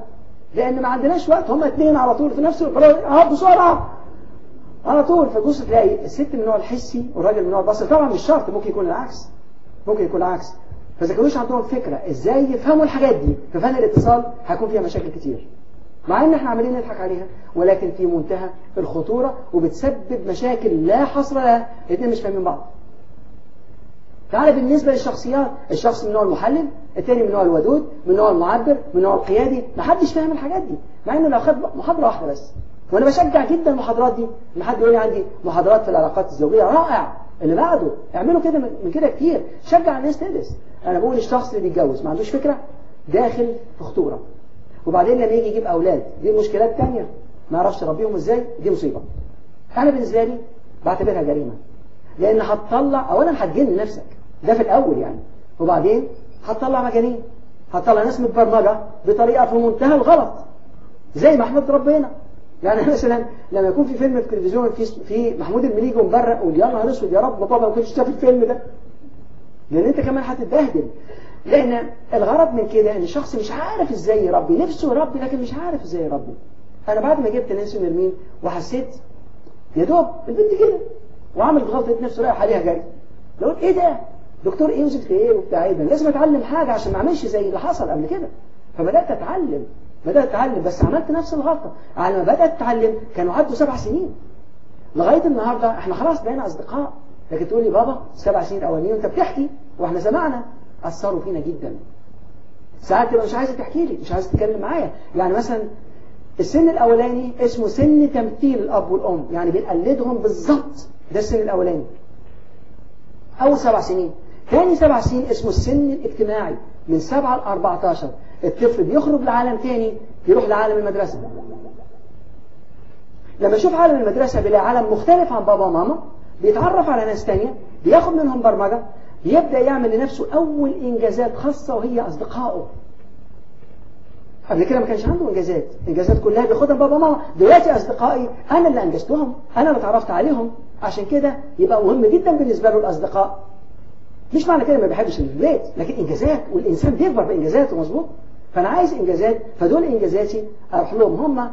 A: لأن ما عندناش وقت. هما اتنين على طول في نفس الوقت آه بسرعة. على طول. فتبص تلاقي الست من النوع الحسي والراجل من النوع البصري. طبعا مش شرط ممكن يكون العكس. ممكن يكون العكس. فاذا كانوش عندهم فكرة. إزاي يفهموا الحاجات دي؟ في فن الاتصال هيكون فيها مشاكل كتير. مع إن إحنا عمالين نضحك عليها ولكن في منتهى الخطورة وبتسبب مشاكل لا حصر لها. الاثنين مش فاهمين بعض. تعالى بالنسبة للشخصيات الشخص من نوع المحلل الثاني من نوع الودود من نوع المعبر من نوع القيادي ما حدش فاهم الحاجات دي. مع إنه لو خد محاضرة واحدة بس. وأنا بشجع جدا المحاضرات دي. ما حد يقول لي عندي محاضرات في العلاقات الزوجية رائع. اللي بعده اعملوا كده من كده كتير. شجع الناس تدرس. أنا بقول الشخص اللي بيتجوز ما عندوش فكرة. داخل في خطورة. وبعدين لما يجي يجيب أولاد دي مشكلات تانية. ما يعرفش يربيهم إزاي؟ دي مصيبة. أنا بالنسبة لي بعتبرها جريمة. لأن هتطلع اولا هتجن نفسك. ده في الأول يعني. وبعدين هتطلع مجانين. هتطلع ناس متبرمجة بطريقة في منتهى الغلط. زي ما إحنا اتربينا يعني مثلا لما يكون في فيلم في التلفزيون في في محمود المليجي ومبرق ويا نهار أسود يا رب بابا ما كنتش شاف الفيلم ده. لأن أنت كمان هتتبهدل. لأن الغرض من كده إن الشخص مش عارف إزاي يربي نفسه يربي لكن مش عارف إزاي يربي. أنا بعد ما جبت نانسي نرمين وحسيت يا دوب البنت كده وعملت غلطة نفسه رايح عليها جاي لو إيه ده؟ دكتور إيه وزيد في إيه وبتاع إيه ده؟ لازم أتعلم حاجة عشان ما أعملش زي اللي حصل قبل كده. فبدأت أتعلم. بدأت اتعلم بس عملت نفس الغلطة. على ما بدأت أتعلم كانوا عدوا سبع سنين. لغاية النهاردة إحنا خلاص بقينا أصدقاء. لكن تقول لي بابا سبع سنين أولانيين وأنت بتحكي وإحنا سمعنا أثروا فينا جدا. ساعات تبقى مش عايزة تحكي لي مش عايزة تتكلم معايا. يعني مثلا السن الأولاني اسمه سن تمثيل الأب والأم. يعني بنقلدهم بالظبط. ده السن الأولاني. أول سبع سنين. ثاني سبع سنين اسمه السن الاجتماعي. من سبعة ل 14 الطفل بيخرج لعالم ثاني يروح لعالم المدرسة. لما يشوف عالم المدرسة بيلاقي عالم مختلف عن بابا وماما بيتعرف على ناس تانية بياخد منهم برمجة بيبدأ يعمل لنفسه أول إنجازات خاصة وهي أصدقائه. قبل كده ما كانش عنده إنجازات إنجازات كلها بياخدها بابا وماما. دلوقتي أصدقائي أنا اللي أنجزتهم أنا اللي اتعرفت عليهم. عشان كده يبقى مهم جدا بالنسبة له الأصدقاء. مش معنى كده ما بيحبش البيت لكن إنجازات والإنسان بيكبر بإنجازاته مظبوط؟ فأنا عايز إنجازات فدول إنجازاتي أروح لهم هم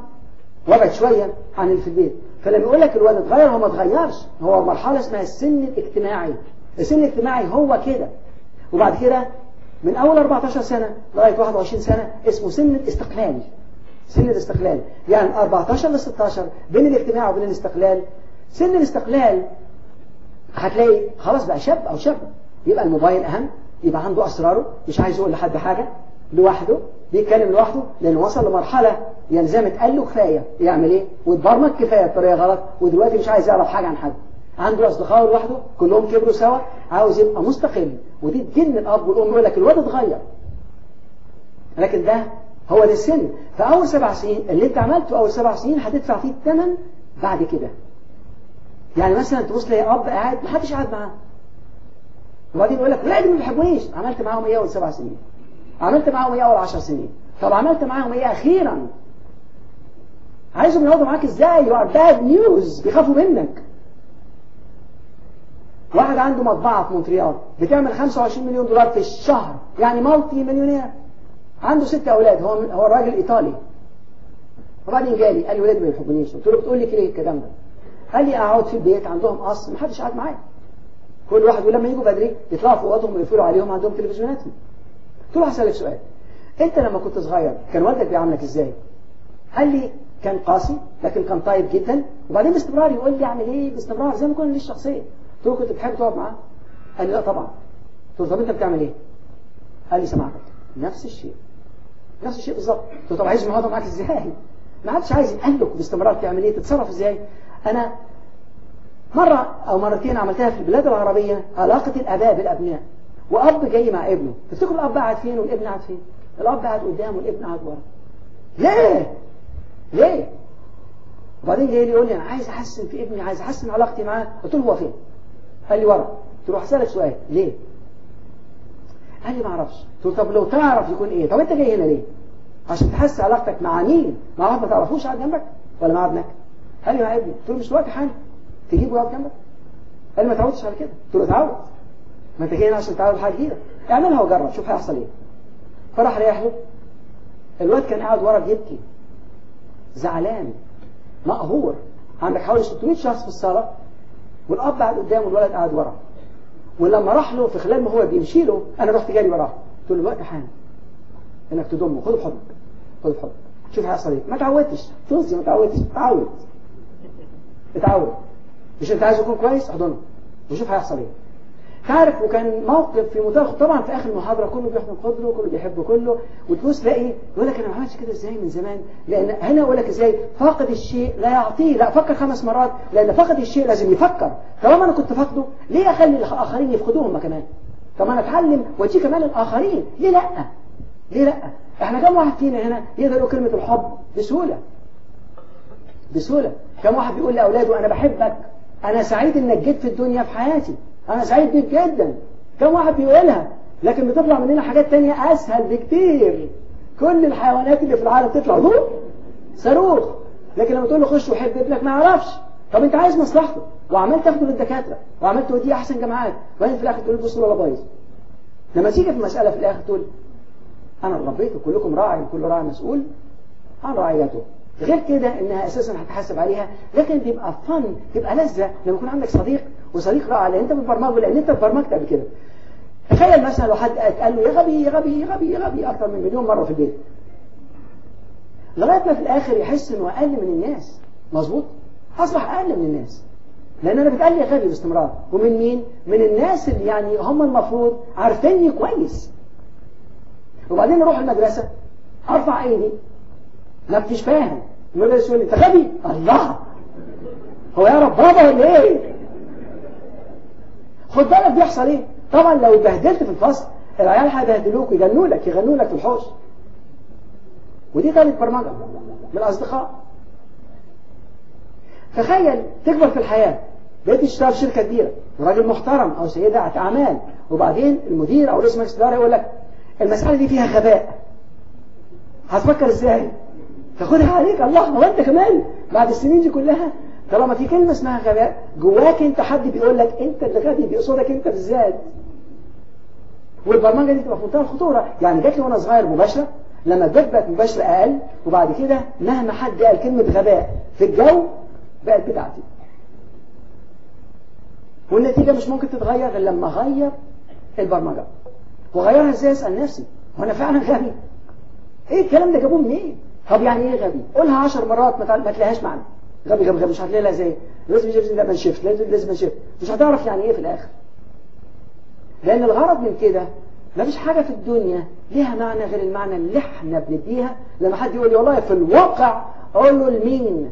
A: وأبعد شوية عن اللي في البيت. فلما يقول لك الولد اتغير هو ما اتغيرش هو مرحلة اسمها السن الاجتماعي. السن الاجتماعي هو كده. وبعد كده من أول 14 سنة لغاية 21 سنة اسمه سن الاستقلال. سن الاستقلال. يعني 14 ل 16 بين الاجتماع وبين الاستقلال. سن الاستقلال هتلاقي خلاص بقى شاب أو شاب يبقى الموبايل أهم يبقى عنده أسراره مش عايز يقول لحد حاجة لوحده بيتكلم لوحده لأنه وصل لمرحلة يلزم اتقال له كفاية يعمل إيه؟ واتبرمج كفاية بطريقة غلط ودلوقتي مش عايز يعرف حاجة عن حد. عنده أصدقائه لوحده كلهم كبروا سوا عاوز يبقى مستقل. ودي تجن الأب والأم يقول لك الواد اتغير. لكن ده هو ده السن فأول سبع سنين اللي أنت عملته أول سبع سنين هتدفع فيه الثمن بعد كده. يعني مثلا تبص تلاقي أب قاعد محدش قاعد معاه. وبعدين يقول لك لا دي ما بيحبونيش عملت معاهم إيه اول سبع سنين. عملت معاهم إيه اول عشر سنين. طب عملت معاهم إيه أخيرا. عايزهم يقعدوا معاك إزاي؟ you are bad news بيخافوا منك. واحد عنده مطبعة في مونتريال. بتعمل 25 مليون دولار في الشهر. يعني multi millionaire. عنده ست أولاد. هو هو الراجل إيطالي. وبعدين جالي. قال لي ولادي ما بيحبونيش. قلت له بتقول لي كده الكلام ده. قال لي اقعد في البيت. عندهم قصر ما حدش قاعد معايا كل واحد ولما يجوا بدري يطلعوا في اوضتهم ويقفلوا عليهم عندهم تلفزيوناتهم. قلت له هسألك سؤال. أنت لما كنت صغير كان والدك بيعاملك إزاي؟ قال لي كان قاسي؟ لكن كان طيب جدا؟ وبعدين باستمرار يقول لي أعمل إيه؟ باستمرار زي ما كنا ليش شخصيه قلت له كنت بتحب تقعد معاه؟ قال لي لا طبعا. قلت له طب أنت بتعمل إيه؟ قال لي سمعتك نفس الشيء. نفس الشيء بالظبط قلت له طب عايز معاك إزاي؟ *laughs* ما حدش عايز يقلك باستمرار تعمل إيه؟ تتصرف إزاي؟ أنا مرة أو مرتين عملتها في البلاد العربية علاقة الأباء بالأبناء. وأب جاي مع ابنه. تفتكر الأب قاعد فين والابن قاعد فين؟ الأب قاعد قدام والابن قاعد ورا. ليه؟ ليه؟ وبعدين جاي لي يقول لي أنا عايز أحسن في ابني عايز أحسن علاقتي معاه. قلت له هو فين؟ قال لي ورا. قلت له هسألك سؤال. ليه؟ قال لي ما أعرفش. قلت له طب لو تعرف يكون إيه؟ طب أنت جاي هنا ليه؟ عشان تحس علاقتك مع مين؟ مع واحد ما تعرفوش قاعد جنبك ولا مع ابنك؟ قال لي مع ابني. قلت له مش وقت حالي تجيبه يقعد جنبك. قال ما تعودش على كده. قلت له تعود. ما انت جاي هنا عشان تعود حاجة جديدة. اعملها وجرب شوف هيحصل إيه. فراح له. الواد كان قاعد ورا بيبكي. زعلان. مقهور. عندك حوالي 600 شخص في الصالة. والأب قاعد قدامه والولد قاعد ورا. ولما راح له في خلال ما هو بيمشي له أنا رحت جاري وراه. قلت له الوقت حان إنك تضمه. خده بحضنك خده بحضنك شوف هيحصل إيه. ما تعودتش. طزي ما تعودتش. اتعود اتعود. مش أنت عايز يكون كويس؟ أحضنه. وشوف هيحصل إيه. تعرف وكان موقف في منتهى طبعا في آخر المحاضره كله بيحضن قدره كله بيحب كله. وتبص تلاقي يقول لك أنا ما عملتش كده إزاي من زمان؟ لأن هنا يقول لك إزاي؟ فاقد الشيء لا يعطيه. لا فكر خمس مرات لأن فقد الشيء لازم يفكر. طالما أنا كنت فاقده ليه أخلي الآخرين يفقدوه هم كمان؟ طب أنا أتعلم وادي كمان الاخرين ليه لأ؟ ليه لأ؟ إحنا كم واحد فينا هنا يقدر يقول كلمة الحب؟ بسهولة. بسهولة. كم واحد بيقول لأولاده أنا بحبك. أنا سعيد إنك جيت في الدنيا في حياتي. أنا سعيد بيك جدا. كم واحد بيقولها. لكن بتطلع مننا حاجات تانية أسهل بكتير. كل الحيوانات اللي في العالم تطلع. ضوء صاروخ. لكن لما تقول له خش وحب ابنك ما يعرفش طب أنت عايز مصلحته. وعمال تاخده للدكاترة. وعمال توديه أحسن جامعات وبعدين في الآخر تقول بص ولا بايظ. لما تيجي في مساله في الآخر تقول أنا ربيته. كلكم راعي. وكل راعي مسؤول عن رعيته غير كده إنها أساسا هتحاسب عليها لكن بيبقى فن تبقى لذة لما يكون عندك صديق وصديق راعي لأن أنت بتبرمجه لأن أنت اتبرمجت قبل كده. تخيل مثلا لو حد قال له يا غبي يا غبي يا غبي يا غبي أكتر من مليون مرة في البيت. لغاية ما في الآخر يحس إنه أقل من الناس. مظبوط؟ أصبح أقل من الناس. لأن أنا بتقال لي غبي باستمرار. ومن مين؟ من الناس اللي يعني هم المفروض عارفيني كويس. وبعدين أروح المدرسة أرفع ايدي ما فيش فاهم. يقول لي أنت غبي؟ الله. هو يعرف بابا ولا إيه خد بالك بيحصل إيه؟ طبعا لو اتبهدلت في الفصل العيال هيبهدلوك يغنوا لك يغنوا لك في الحوش. ودي ثالث برمجة من الأصدقاء. تخيل تكبر في الحياة بقيت تشتغل في شركة كبيرة وراجل محترم أو سيده أعمال وبعدين المدير أو رئيس مجلس الاداره يقول لك المسألة دي فيها غباء. هتفكر إزاي؟ تاخدها عليك. الله هو انت كمان بعد السنين دي كلها طالما في كلمة اسمها غباء جواك انت حد بيقول لك انت اللي غبي بيقصدك انت بالذات. والبرمجة دي تبقى في منتهى الخطورة. يعني جات لي وأنا صغير مباشرة لما جت بقت مباشرة أقل وبعد كده مهما حد قال كلمة غباء في الجو بقت بتاعتي والنتيجة مش ممكن تتغير غير لما أغير البرمجة. وغيرها إزاي؟ أسأل نفسي. هو أنا فعلا غبي. إيه الكلام ده؟ جابوه منين؟ طب يعني إيه غبي؟ قولها عشر مرات ما تلاقيهاش معنى. غبي غبي غبي مش هتلاقي لها زي. لازم لازم لازم شيفت لازم شيفت. مش هتعرف يعني إيه في الآخر. لأن الغرض من كده ما فيش حاجة في الدنيا ليها معنى غير المعنى اللي إحنا بنديها. لما حد يقول لي والله في الواقع أقول له لمين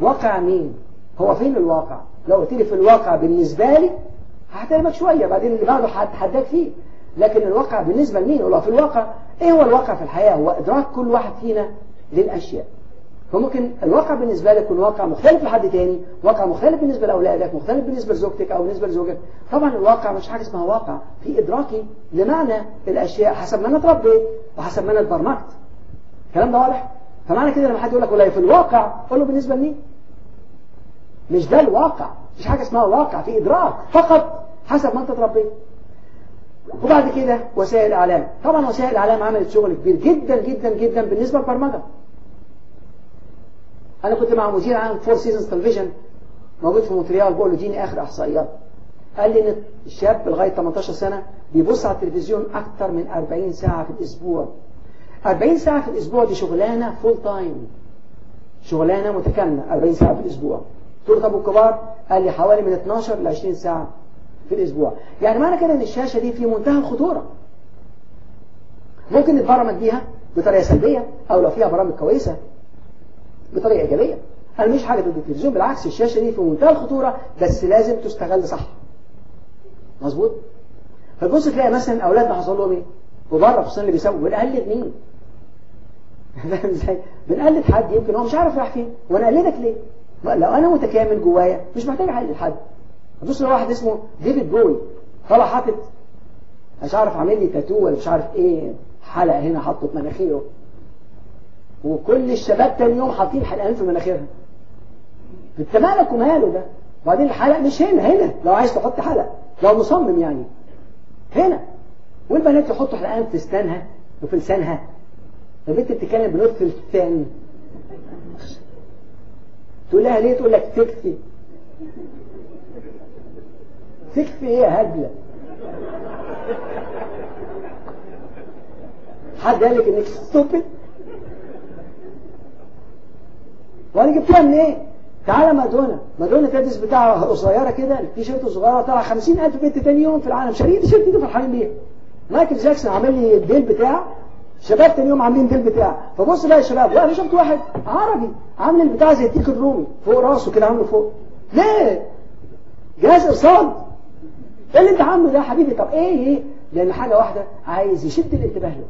A: واقع مين؟ هو فين الواقع؟ لو قلت لي في الواقع بالنسبة لي هحترمك شوية. بعدين اللي بعده هتحداك فيه. لكن الواقع بالنسبة لمين؟ والله في الواقع. إيه هو الواقع في الحياة؟ هو إدراك كل واحد فينا للأشياء. فممكن الواقع بالنسبة لك يكون واقع مختلف لحد تاني واقع مختلف بالنسبة لأولادك مختلف بالنسبة لزوجتك أو بالنسبة لزوجك. طبعا الواقع مش حاجة اسمها واقع في إدراكي لمعنى الأشياء حسب ما أنا اتربيت وحسب ما أنا اتبرمجت. الكلام ده واضح؟ فمعنى كده لما حد يقول لك والله في الواقع قول له بالنسبة لمين؟ مش ده الواقع. مش حاجة اسمها واقع في إدراك فقط حسب ما أنت اتربيت. وبعد كده وسائل الإعلام. طبعا وسائل الإعلام عملت شغل كبير جدا جدا جدا بالنسبة للبرمجة. أنا كنت مع مدير عام Four Seasons تلفزيون موجود في مونتريال بقول له اديني آخر إحصائيات. قال لي إن الشاب لغاية 18 سنة بيبص على التلفزيون أكتر من 40 ساعة في الأسبوع. 40 ساعة في الأسبوع دي شغلانة full time شغلانة متكاملة 40 ساعة في الأسبوع. له طب الكبار قال لي حوالي من 12 ل 20 ساعة في الأسبوع. يعني معنى كده إن الشاشة دي في منتهى الخطورة. ممكن نتبرمج بيها بطريقة سلبية أو لو فيها برامج كويسة. بطريقة إيجابية. أنا مش حاجة ضد التلفزيون بالعكس الشاشة دي في منتهى الخطورة بس لازم تستغل صح. مظبوط؟ فتبص تلاقي مثلا أولادنا حصل لهم إيه؟ وبره خصوصا اللي بيسووا بنقلد مين *laughs* فاهم إزاي؟ بنقلد حد يمكن هو مش عارف راح فين. وأنا أقلدك ليه؟ لو أنا متكامل جوايا مش محتاج أقلد حد. بص لواحد اسمه ديفيد بوي. طلع حاطط مش عارف عامل لي تاتو ولا مش عارف إيه حلقه هنا حاطه في مناخيره وكل الشباب تاني يوم حاطين حلقان في مناخيرها. انت مالك وماله ده. وبعدين الحلق مش هنا هنا. لو عايز تحط حلق لو مصمم يعني. هنا. والبنات يحطوا حلقان في اسنانها وفي لسانها. البنت بتتكلم بلطف الثاني تقول لها ليه؟ تقول لك تكفي. تكفي إيه يا هبلة؟ حد قال لك انك ستوبد وأنا جبتها منين إيه؟ تعالى مادونا مادونا ال dress بتاعها قصيره كده. التيشيرت صغيرة طلع 50000 بنت تاني يوم في العالم. شارين التيشيرت دي فرحانين بيها. مايكل جاكسون عامل لي الديل بتاع شباب تاني يوم عاملين ديل بتاع فبص بقى يا شباب. لا أنا شفت واحد عربي عامل البتاع زي الديك الرومي. فوق راسه كده عامله فوق. ليه؟ جهاز ارصاد إيه اللي أنت عامله ده يا حبيبي؟ طب إيه إيه؟ لأن حاجة واحدة عايز يشد الانتباه له.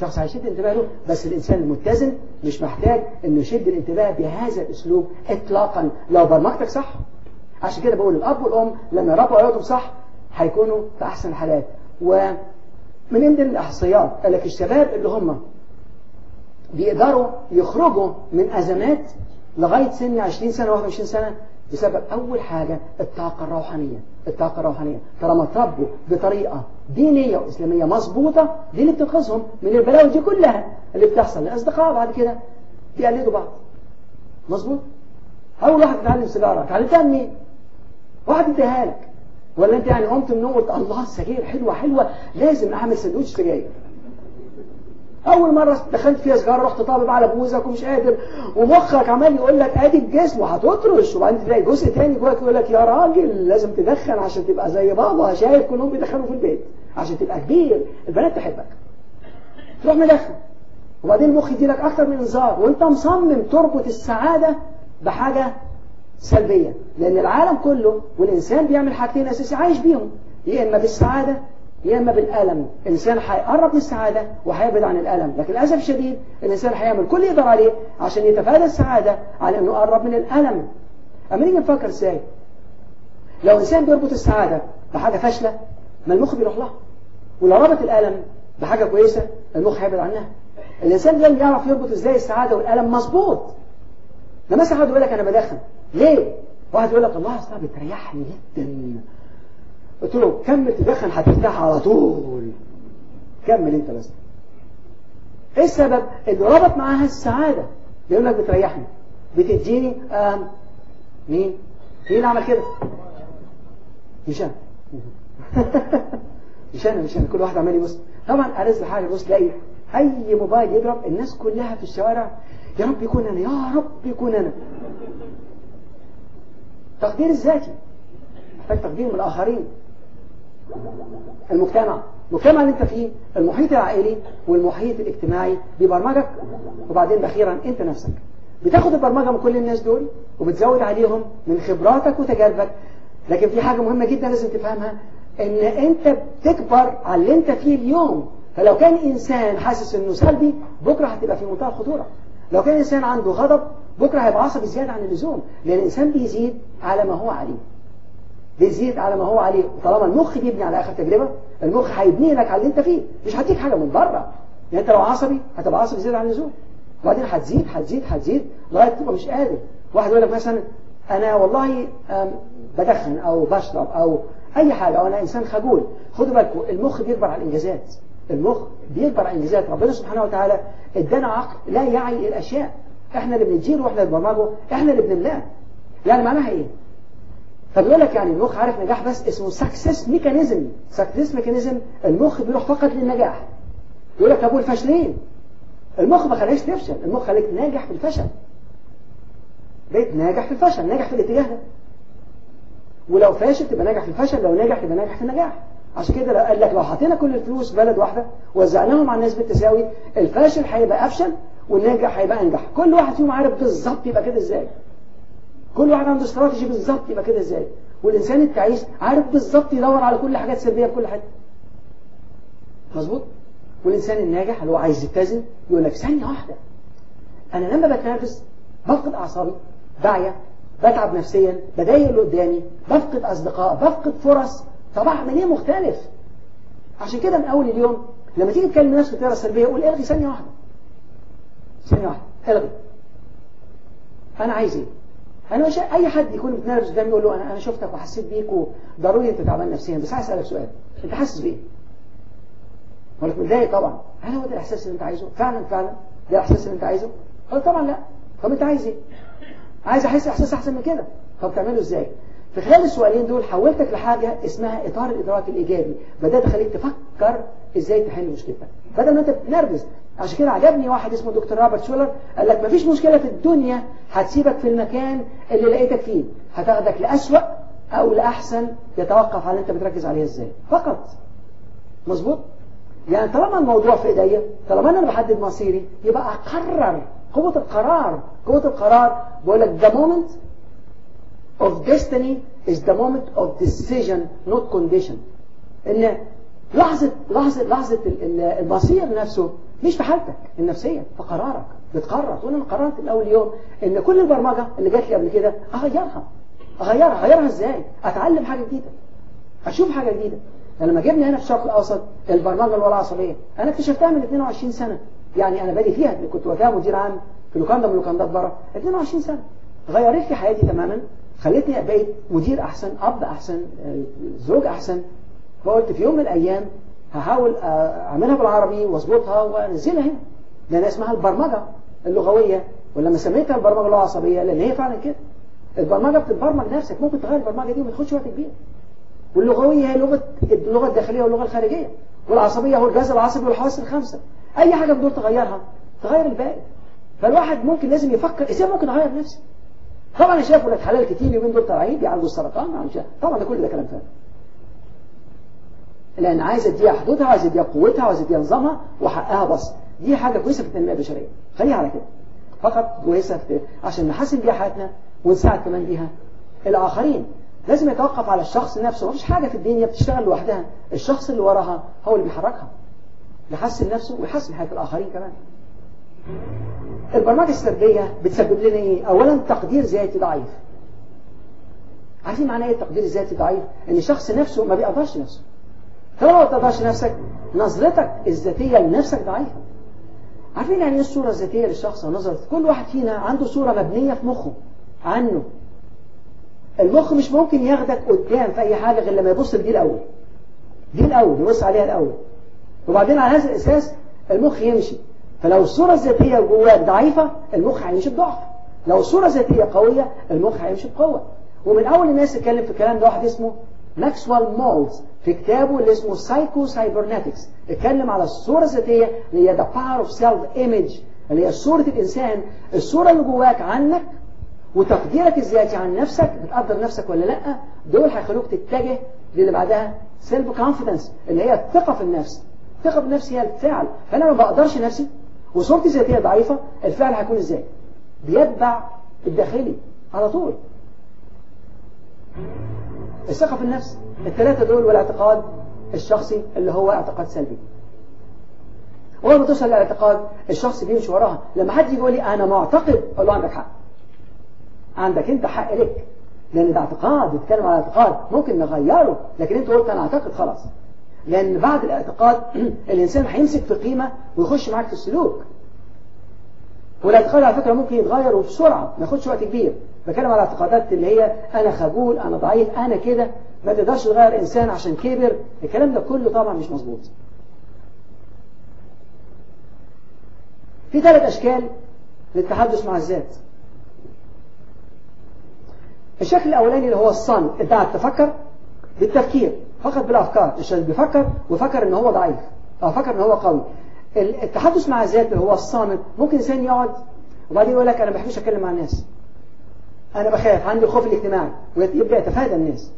A: شخص هيشد الانتباه له بس الإنسان المتزن مش محتاج إنه يشد الانتباه بهذا الأسلوب اطلاقا. لو برمجتك صح. عشان كده بقول الأب والأم لما يربوا اولادهم صح هيكونوا في أحسن الحالات ومن ضمن الاحصائيات قال لك الشباب اللي هم بيقدروا يخرجوا من أزمات لغاية سن 20 سنة 21 سنة بسبب أول حاجة الطاقة الروحانية. الطاقة الروحانية. طالما تربوا بطريقة دينية وإسلامية مظبوطة دي اللي بتنقذهم من البلاوي دي كلها اللي بتحصل. الأصدقاء بعد كده بيقلدوا بعض. مظبوط أول واحد تتعلم سيجارة. اتعلمتها منين؟ واحد اداها لك ولا أنت يعني قمت من وقلت الله السجاير حلوة حلوة. لازم أعمل سندوتش سجاير. أول مرة دخلت فيها سجاره رحت طابب على بوزك ومش قادر. ومخك عمال يقول لك أدي الجسم وهتطرش. وبعدين تلاقي جزء تاني جواك يقول لك يا راجل لازم تدخن عشان تبقى زي بابا. شايف كلهم بيدخنوا في البيت عشان تبقى كبير. البنات تحبك. تروح مدخن. وبعدين المخ يديلك أكتر من إنذار. وأنت مصمم تربط السعادة بحاجة سلبية. لأن العالم كله والإنسان بيعمل حاجتين أساسي عايش بيهم. يا إما بالسعادة يا إما بالألم الانسان هيقرب من السعادة وهيبعد عن الألم لكن للأسف الشديد الإنسان هيعمل كل يقدر عليه عشان يتفادى السعادة على أنه يقرب من الألم. أما نيجي نفكر إزاي؟ لو إنسان بيربط السعادة بحاجة فاشلة ما المخ بيروح لها؟ ولو ربط الألم بحاجة كويسة المخ هيبعد عنها. الإنسان لازم يعرف يربط إزاي السعادة والألم مظبوط. لما مثلا واحد يقول لك أنا بدخن ليه؟ واحد يقول لك الله أصلا بتريحني جدا. قلت له كمل تدخن هترتاح على طول. كمل انت بس. إيه السبب؟ اللي ربط معاها السعادة. بيقول لك بتريحني. بتديني آم مين؟ مين اللي عمل كده؟ أنا مش أنا مش أنا كل واحد عمال يبص. طبعا ألذ حاجة بص تلاقي أي موبايل يضرب الناس كلها في الشوارع يا رب يكون أنا يا رب يكون أنا. تقدير الذاتي. محتاج تقدير من الآخرين. المجتمع. المجتمع اللي انت فيه المحيط العائلي والمحيط الاجتماعي بيبرمجك وبعدين أخيرا انت نفسك. بتاخد البرمجة من كل الناس دول وبتزود عليهم من خبراتك وتجاربك. لكن في حاجة مهمة جدا لازم تفهمها إن أنت بتكبر على اللي انت فيه اليوم. فلو كان إنسان حاسس إنه سلبي بكرة هتبقى في منتهى الخطورة. لو كان إنسان عنده غضب بكرة هيبقى عصبي زيادة عن اللزوم. لأن الإنسان بيزيد على ما هو عليه. بيزيد على ما هو عليه. طالما المخ بيبني على آخر تجربة المخ هيبني لك على اللي أنت فيه. مش هديك حاجة من بره. يعني أنت لو عصبي هتبقى عصبي زيادة عن اللزوم. وبعدين هتزيد هتزيد هتزيد لغاية تبقى مش قادر. واحد يقول لك مثلا أنا والله بدخن أو بشرب أو أي حاجة أو أنا إنسان خجول. خدوا بالكم المخ بيكبر على الإنجازات. المخ بيكبر على الإنجازات. ربنا سبحانه وتعالى ادانا عقل لا يعي الأشياء. إحنا اللي بنديره وإحنا اللي بنبرمجه. إحنا اللي بنملأه. يعني معناها إيه؟ فبيقول لك يعني المخ عارف نجاح بس اسمه success mechanism success mechanism المخ بيروح فقط للنجاح. يقول لك طب والفاشلين المخ ما خليش تفشل المخ خليك ناجح في الفشل. بقيت ناجح في الفشل ناجح في الاتجاه ده. ولو فاشل تبقى ناجح في الفشل لو ناجح تبقى ناجح في النجاح. عشان كده قال لك لو حطينا كل الفلوس بلد واحدة وزعناهم على الناس بالتساوي الفاشل هيبقى أفشل والناجح هيبقى أنجح. كل واحد فيهم عارف بالظبط يبقى كده إزاي. كل واحد عنده استراتيجي بالظبط يبقى كده إزاي؟ والإنسان التعيس عارف بالظبط يدور على كل حاجات سلبية في كل حتة مظبوط؟ والإنسان الناجح اللي هو عايز يتزن يقول لك ثانية واحدة. أنا لما بتنافس بفقد أعصابي بعيا بتعب نفسيا بضايق اللي قدامي بفقد أصدقاء بفقد فرص طب اعمل إيه مختلف. عشان كده من أول اليوم لما تيجي تكلم ناس بطريقه سلبيه قول إلغي ثانية واحدة. ثانية واحدة. إلغي. أنا عايز إيه؟ أنا مش أي حد يكون متنرفز قدامي يقول له أنا أنا شفتك وحسيت بيك وضروري أنت تعبان نفسيا. بس عايز أسألك سؤال. أنت حاسس بإيه؟ ولا متضايق طبعا. هل هو ده الإحساس اللي أنت عايزه؟ فعلا فعلا. ده الإحساس اللي أنت عايزه؟ قال طبعا لا. طب أنت عايز إيه؟ عايز أحس إحساس أحسن من كده. طب تعمله إزاي؟ في خلال السؤالين دول حولتك لحاجة اسمها إطار الإدراك الإيجابي. بدأت أخليك تفكر إزاي تحل مشكلتك. بدل ما أنت بتنرفز عشان كده عجبني واحد اسمه دكتور روبرت شولر قال لك مفيش مشكلة في الدنيا هتسيبك في المكان اللي لقيتك فيه هتاخدك لأسوأ أو لأحسن يتوقف على أنت بتركز عليها إزاي. فقط. مظبوط؟ يعني طالما الموضوع في إيديا طالما أنا بحدد مصيري يبقى أقرر قوة القرار. قوة القرار بقول لك the moment of destiny is the moment of decision not condition. إن لحظة لحظة لحظة المصير نفسه مش في حالتك النفسية في قرارك. بتقرر. تقول أنا قررت من أول يوم إن كل البرمجة اللي جات لي قبل كده أغيرها. أغيرها. أغيرها إزاي؟ أتعلم حاجة جديدة. أشوف حاجة جديدة. لما جبني هنا في الشرق الأوسط البرمجة الولاعصبية أنا اكتشفتها من 22 سنة. يعني أنا بادي فيها كنت وقتها مدير عام في لوكاندا من لوكاندات بره. 22 سنة. غيرت لي حياتي تماما. خلتني بقيت مدير أحسن أب أحسن زوج أحسن. فقلت في يوم من الأيام هحاول أعملها بالعربي واظبطها وأنزلها. هنا لأن اسمها البرمجة اللغوية ولما سميتها البرمجة اللغة العصبية لأن هي فعلا كده. البرمجة بتتبرمج نفسك ممكن تغير البرمجة دي وما تاخدش وقت كبير. واللغوية هي لغة اللغة الداخلية واللغة الخارجية والعصبية هو الجهاز العصبي والحواس الخمسة. أي حاجة بدور تغيرها تغير الباقي. فالواحد ممكن لازم يفكر إزاي ممكن اغير نفسي طبعا شايف ولاد حلال كتير اليومين دول طالعين بيعالجوا السرطان طبعا ده كل ده كلام فارغ لأن عايز اديها حدودها عايز اديها قوتها عايز اديها نظامها وحقها بس. دي حاجة كويسة في التنميه البشريه خليها على كده. فقط كويسة في عشان نحسن بيها حياتنا ونساعد كمان بيها الآخرين. لازم يتوقف على الشخص نفسه. مفيش حاجة في الدنيا بتشتغل لوحدها. الشخص اللي وراها هو اللي بيحركها. يحسن نفسه ويحسن حياة الآخرين كمان. البرمجة السلبية بتسبب لنا إيه؟ اولا تقدير ذاتي ضعيف. عارفين معنى إيه التقدير الذاتي ضعيف؟ إن الشخص نفسه ما بيقدرش نفسه. طالما ما بتقدرش نفسك؟ نظرتك الذاتية لنفسك ضعيفة. عارفين يعني إيه الصورة الذاتية للشخص ونظرة كل واحد فينا عنده صورة مبنية في مخه عنه. المخ مش ممكن ياخدك قدام في أي حاجة غير لما يبص لدي الأول دي الأول يبص عليها الأول. وبعدين على هذا الأساس المخ يمشي. فلو الصورة الذاتية جواك ضعيفة المخ هيمشي بضعف. لو الصورة الذاتية قوية المخ هيمشي بقوة. ومن أول الناس اتكلم في الكلام ده واحد اسمه ماكسويل مولتز في كتابه اللي اسمه Psycho Cybernetics اتكلم على الصورة الذاتية اللي هي the power of self image اللي هي صورة الإنسان. الصورة اللي جواك عنك وتقديرك الذاتي عن نفسك بتقدر نفسك ولا لأ دول هيخلوك تتجه للي بعدها self confidence اللي هي الثقة في النفس. الثقة بالنفس هي الفعل. فأنا ما بقدرش نفسي وصورتي الذاتية ضعيفة الفعل هيكون إزاي؟ بيتبع الداخلي على طول. الثقة في النفس الثلاثة دول والاعتقاد الشخصي اللي هو اعتقاد سلبي. أول ما توصل للاعتقاد الشخص بيمشي وراها. لما حد يقول لي أنا معتقد أقول له عندك حق. عندك أنت حق لك لأن ده اعتقاد بيتكلم على اعتقاد ممكن نغيره لكن أنت قلت أنا أعتقد خلاص. لأن بعد الاعتقاد *clears throat* الإنسان هيمسك في قيمة ويخش معاك في السلوك. والاعتقاد على فكرة ممكن يتغير وبسرعة ما ياخدش وقت كبير. بتكلم على اعتقادات اللي هي أنا خجول أنا ضعيف أنا كده. ما تقدرش تغير إنسان عشان كبر. الكلام ده كله طبعا مش مظبوط. في ثلاث أشكال للتحدث مع الذات. الشكل الأولاني اللي هو الصن. أنت قاعد تفكر بالتفكير فقط بالأفكار. الشخص بيفكر وفكر إن هو ضعيف أو فكر إن هو قوي. التحدث مع الذات اللي هو الصامت ممكن إنسان يقعد وبعدين يقول لك أنا ما بحبش أتكلم مع الناس. أنا بخاف عندي الخوف الاجتماعي ويبدأ يتفادى الناس.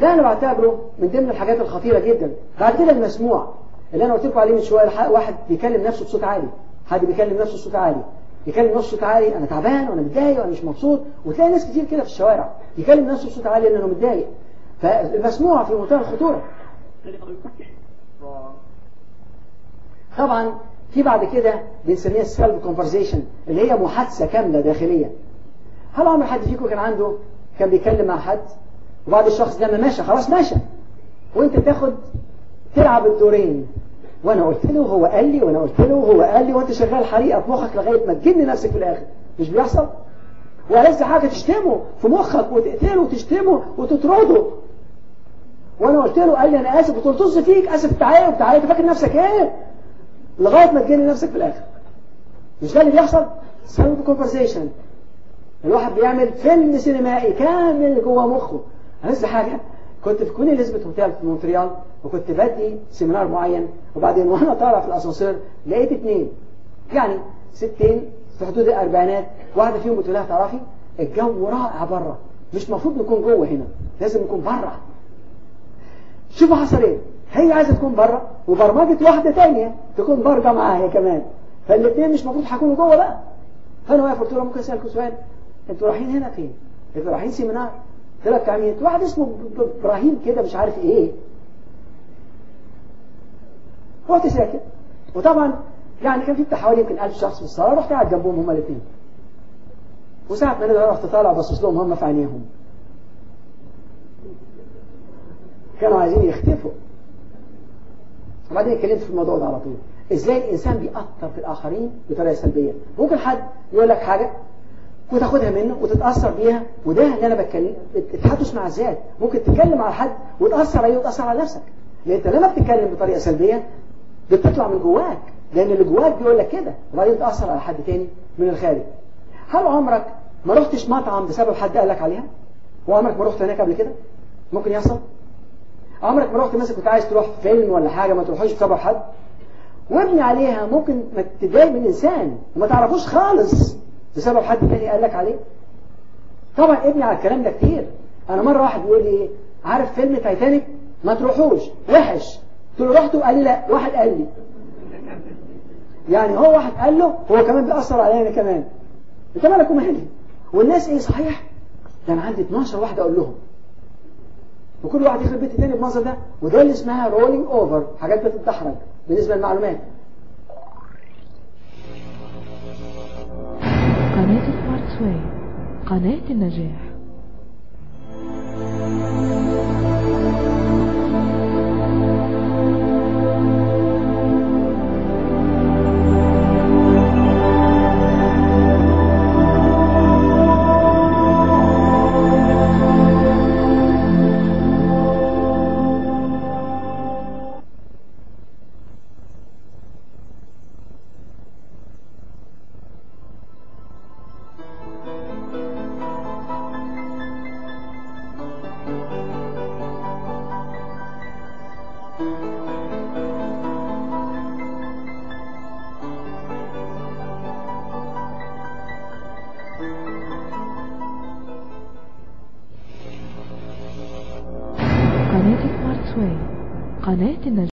A: ده أنا بعتبره من ضمن الحاجات الخطيرة جدا. بعد كده المسموع اللي أنا قلت لكم عليه من شوية واحد بيكلم نفسه بصوت عالي. حد بيكلم نفسه بصوت عالي. يكلم نفسه بصوت عالي أنا تعبان وأنا متضايق وأنا مش مبسوط. وتلاقي ناس كتير كده في الشوارع يكلم نفسه بصوت عالي لأنه متضايق. فالمسموع في منتهى الخطورة. طبعا في بعد كده بنسميها ال self conversation اللي هي محادثة كاملة داخلية. هل عمر حد فيكم كان عنده كان بيتكلم مع حد وبعد الشخص ده ما ماشى خلاص ماشى وانت تاخد تلعب الدورين. وأنا قلت له هو قال لي وأنا قلت له هو قال لي وانت شغال حريقه في مخك لغاية ما تجن نفسك في الآخر. مش بيحصل؟ ولسه حاجة تشتمه في مخك وتقتله وتشتمه وتطرده. وأنا قلت له قال لي أنا آسف قلت له طز فيك آسف بتاع وبتاع إيه أنت فاكر نفسك إيه؟ لغاية ما تجنن نفسك في الآخر. مش ده اللي بيحصل؟ sound conversation الواحد بيعمل فيلم سينمائي كامل جوه مخه. هنسى حاجة؟ كنت في Queen Elizabeth Hotel في مونتريال وكنت بدي seminar معين وبعدين وأنا طالع في الأسانسير لقيت اثنين يعني ستين في حدود الأربعينات. واحدة فيهم بتقول لها تعرفي الجو رائع بره مش المفروض نكون جوه هنا لازم نكون بره شوفوا حصل إيه؟ هي عايزة تكون بره وبرمجت واحدة تانية تكون بره معاها هي كمان. فالاثنين مش المفروض هيكونوا جوه بقى. فأنا واقف قلت لهم ممكن أسألكم سؤال؟ أنتوا رايحين هنا فين؟ أنتوا رايحين سيمينار؟ طلع بتاع مين؟ واحد اسمه إبراهيم كده مش عارف إيه. رحت ساكت وطبعا يعني كان في حوالي يمكن 1000 شخص في الصالة رحت قاعد جنبهم هما الاثنين وساعة ما نزل رحت طالع باصص لهم هم في عينيهم. كانوا عايزين يختفوا. وبعدين اتكلمت في الموضوع ده على طول. إزاي الإنسان بيأثر في الآخرين بطريقة سلبية؟ ممكن حد يقول لك حاجة وتاخدها منه وتتأثر بيها وده اللي أنا بتكلم التحدث مع الذات ممكن تتكلم على حد وتأثر عليه وتأثر على نفسك. لأن أنت لما بتتكلم بطريقة سلبية بتطلع من جواك لأن اللي جواك بيقول لك كده وبعدين تأثر على حد تاني من الخارج. هل عمرك ما رحتش مطعم بسبب حد قال لك عليها؟ وعمرك ما رحت هناك قبل كده؟ ممكن يحصل؟ عمرك ما رحت مثلا كنت عايز تروح فيلم ولا حاجة ما تروحوش بسبب حد. وابني عليها ممكن ما تتضايق من انسان وما تعرفوش خالص. بسبب حد تاني قال لك عليه؟ طبعا ابني على الكلام ده كتير. أنا مرة واحد بيقول لي إيه؟ عارف فيلم تايتانيك؟ ما تروحوش. وحش. قلت له رحت وقال لي لا. واحد قال لي. يعني هو واحد قال له هو كمان بيأثر عليا أنا كمان. انت مالك ومالي والناس إيه؟ صحيح. ده أنا عندي 12 واحدة أقول لهم. وكل واحد يخرب بيت التاني بالمنظر ده وده اللي اسمها rolling over حاجات بتتدحرج بالنسبة للمعلومات.
B: قناة سمارت قناة النجاح.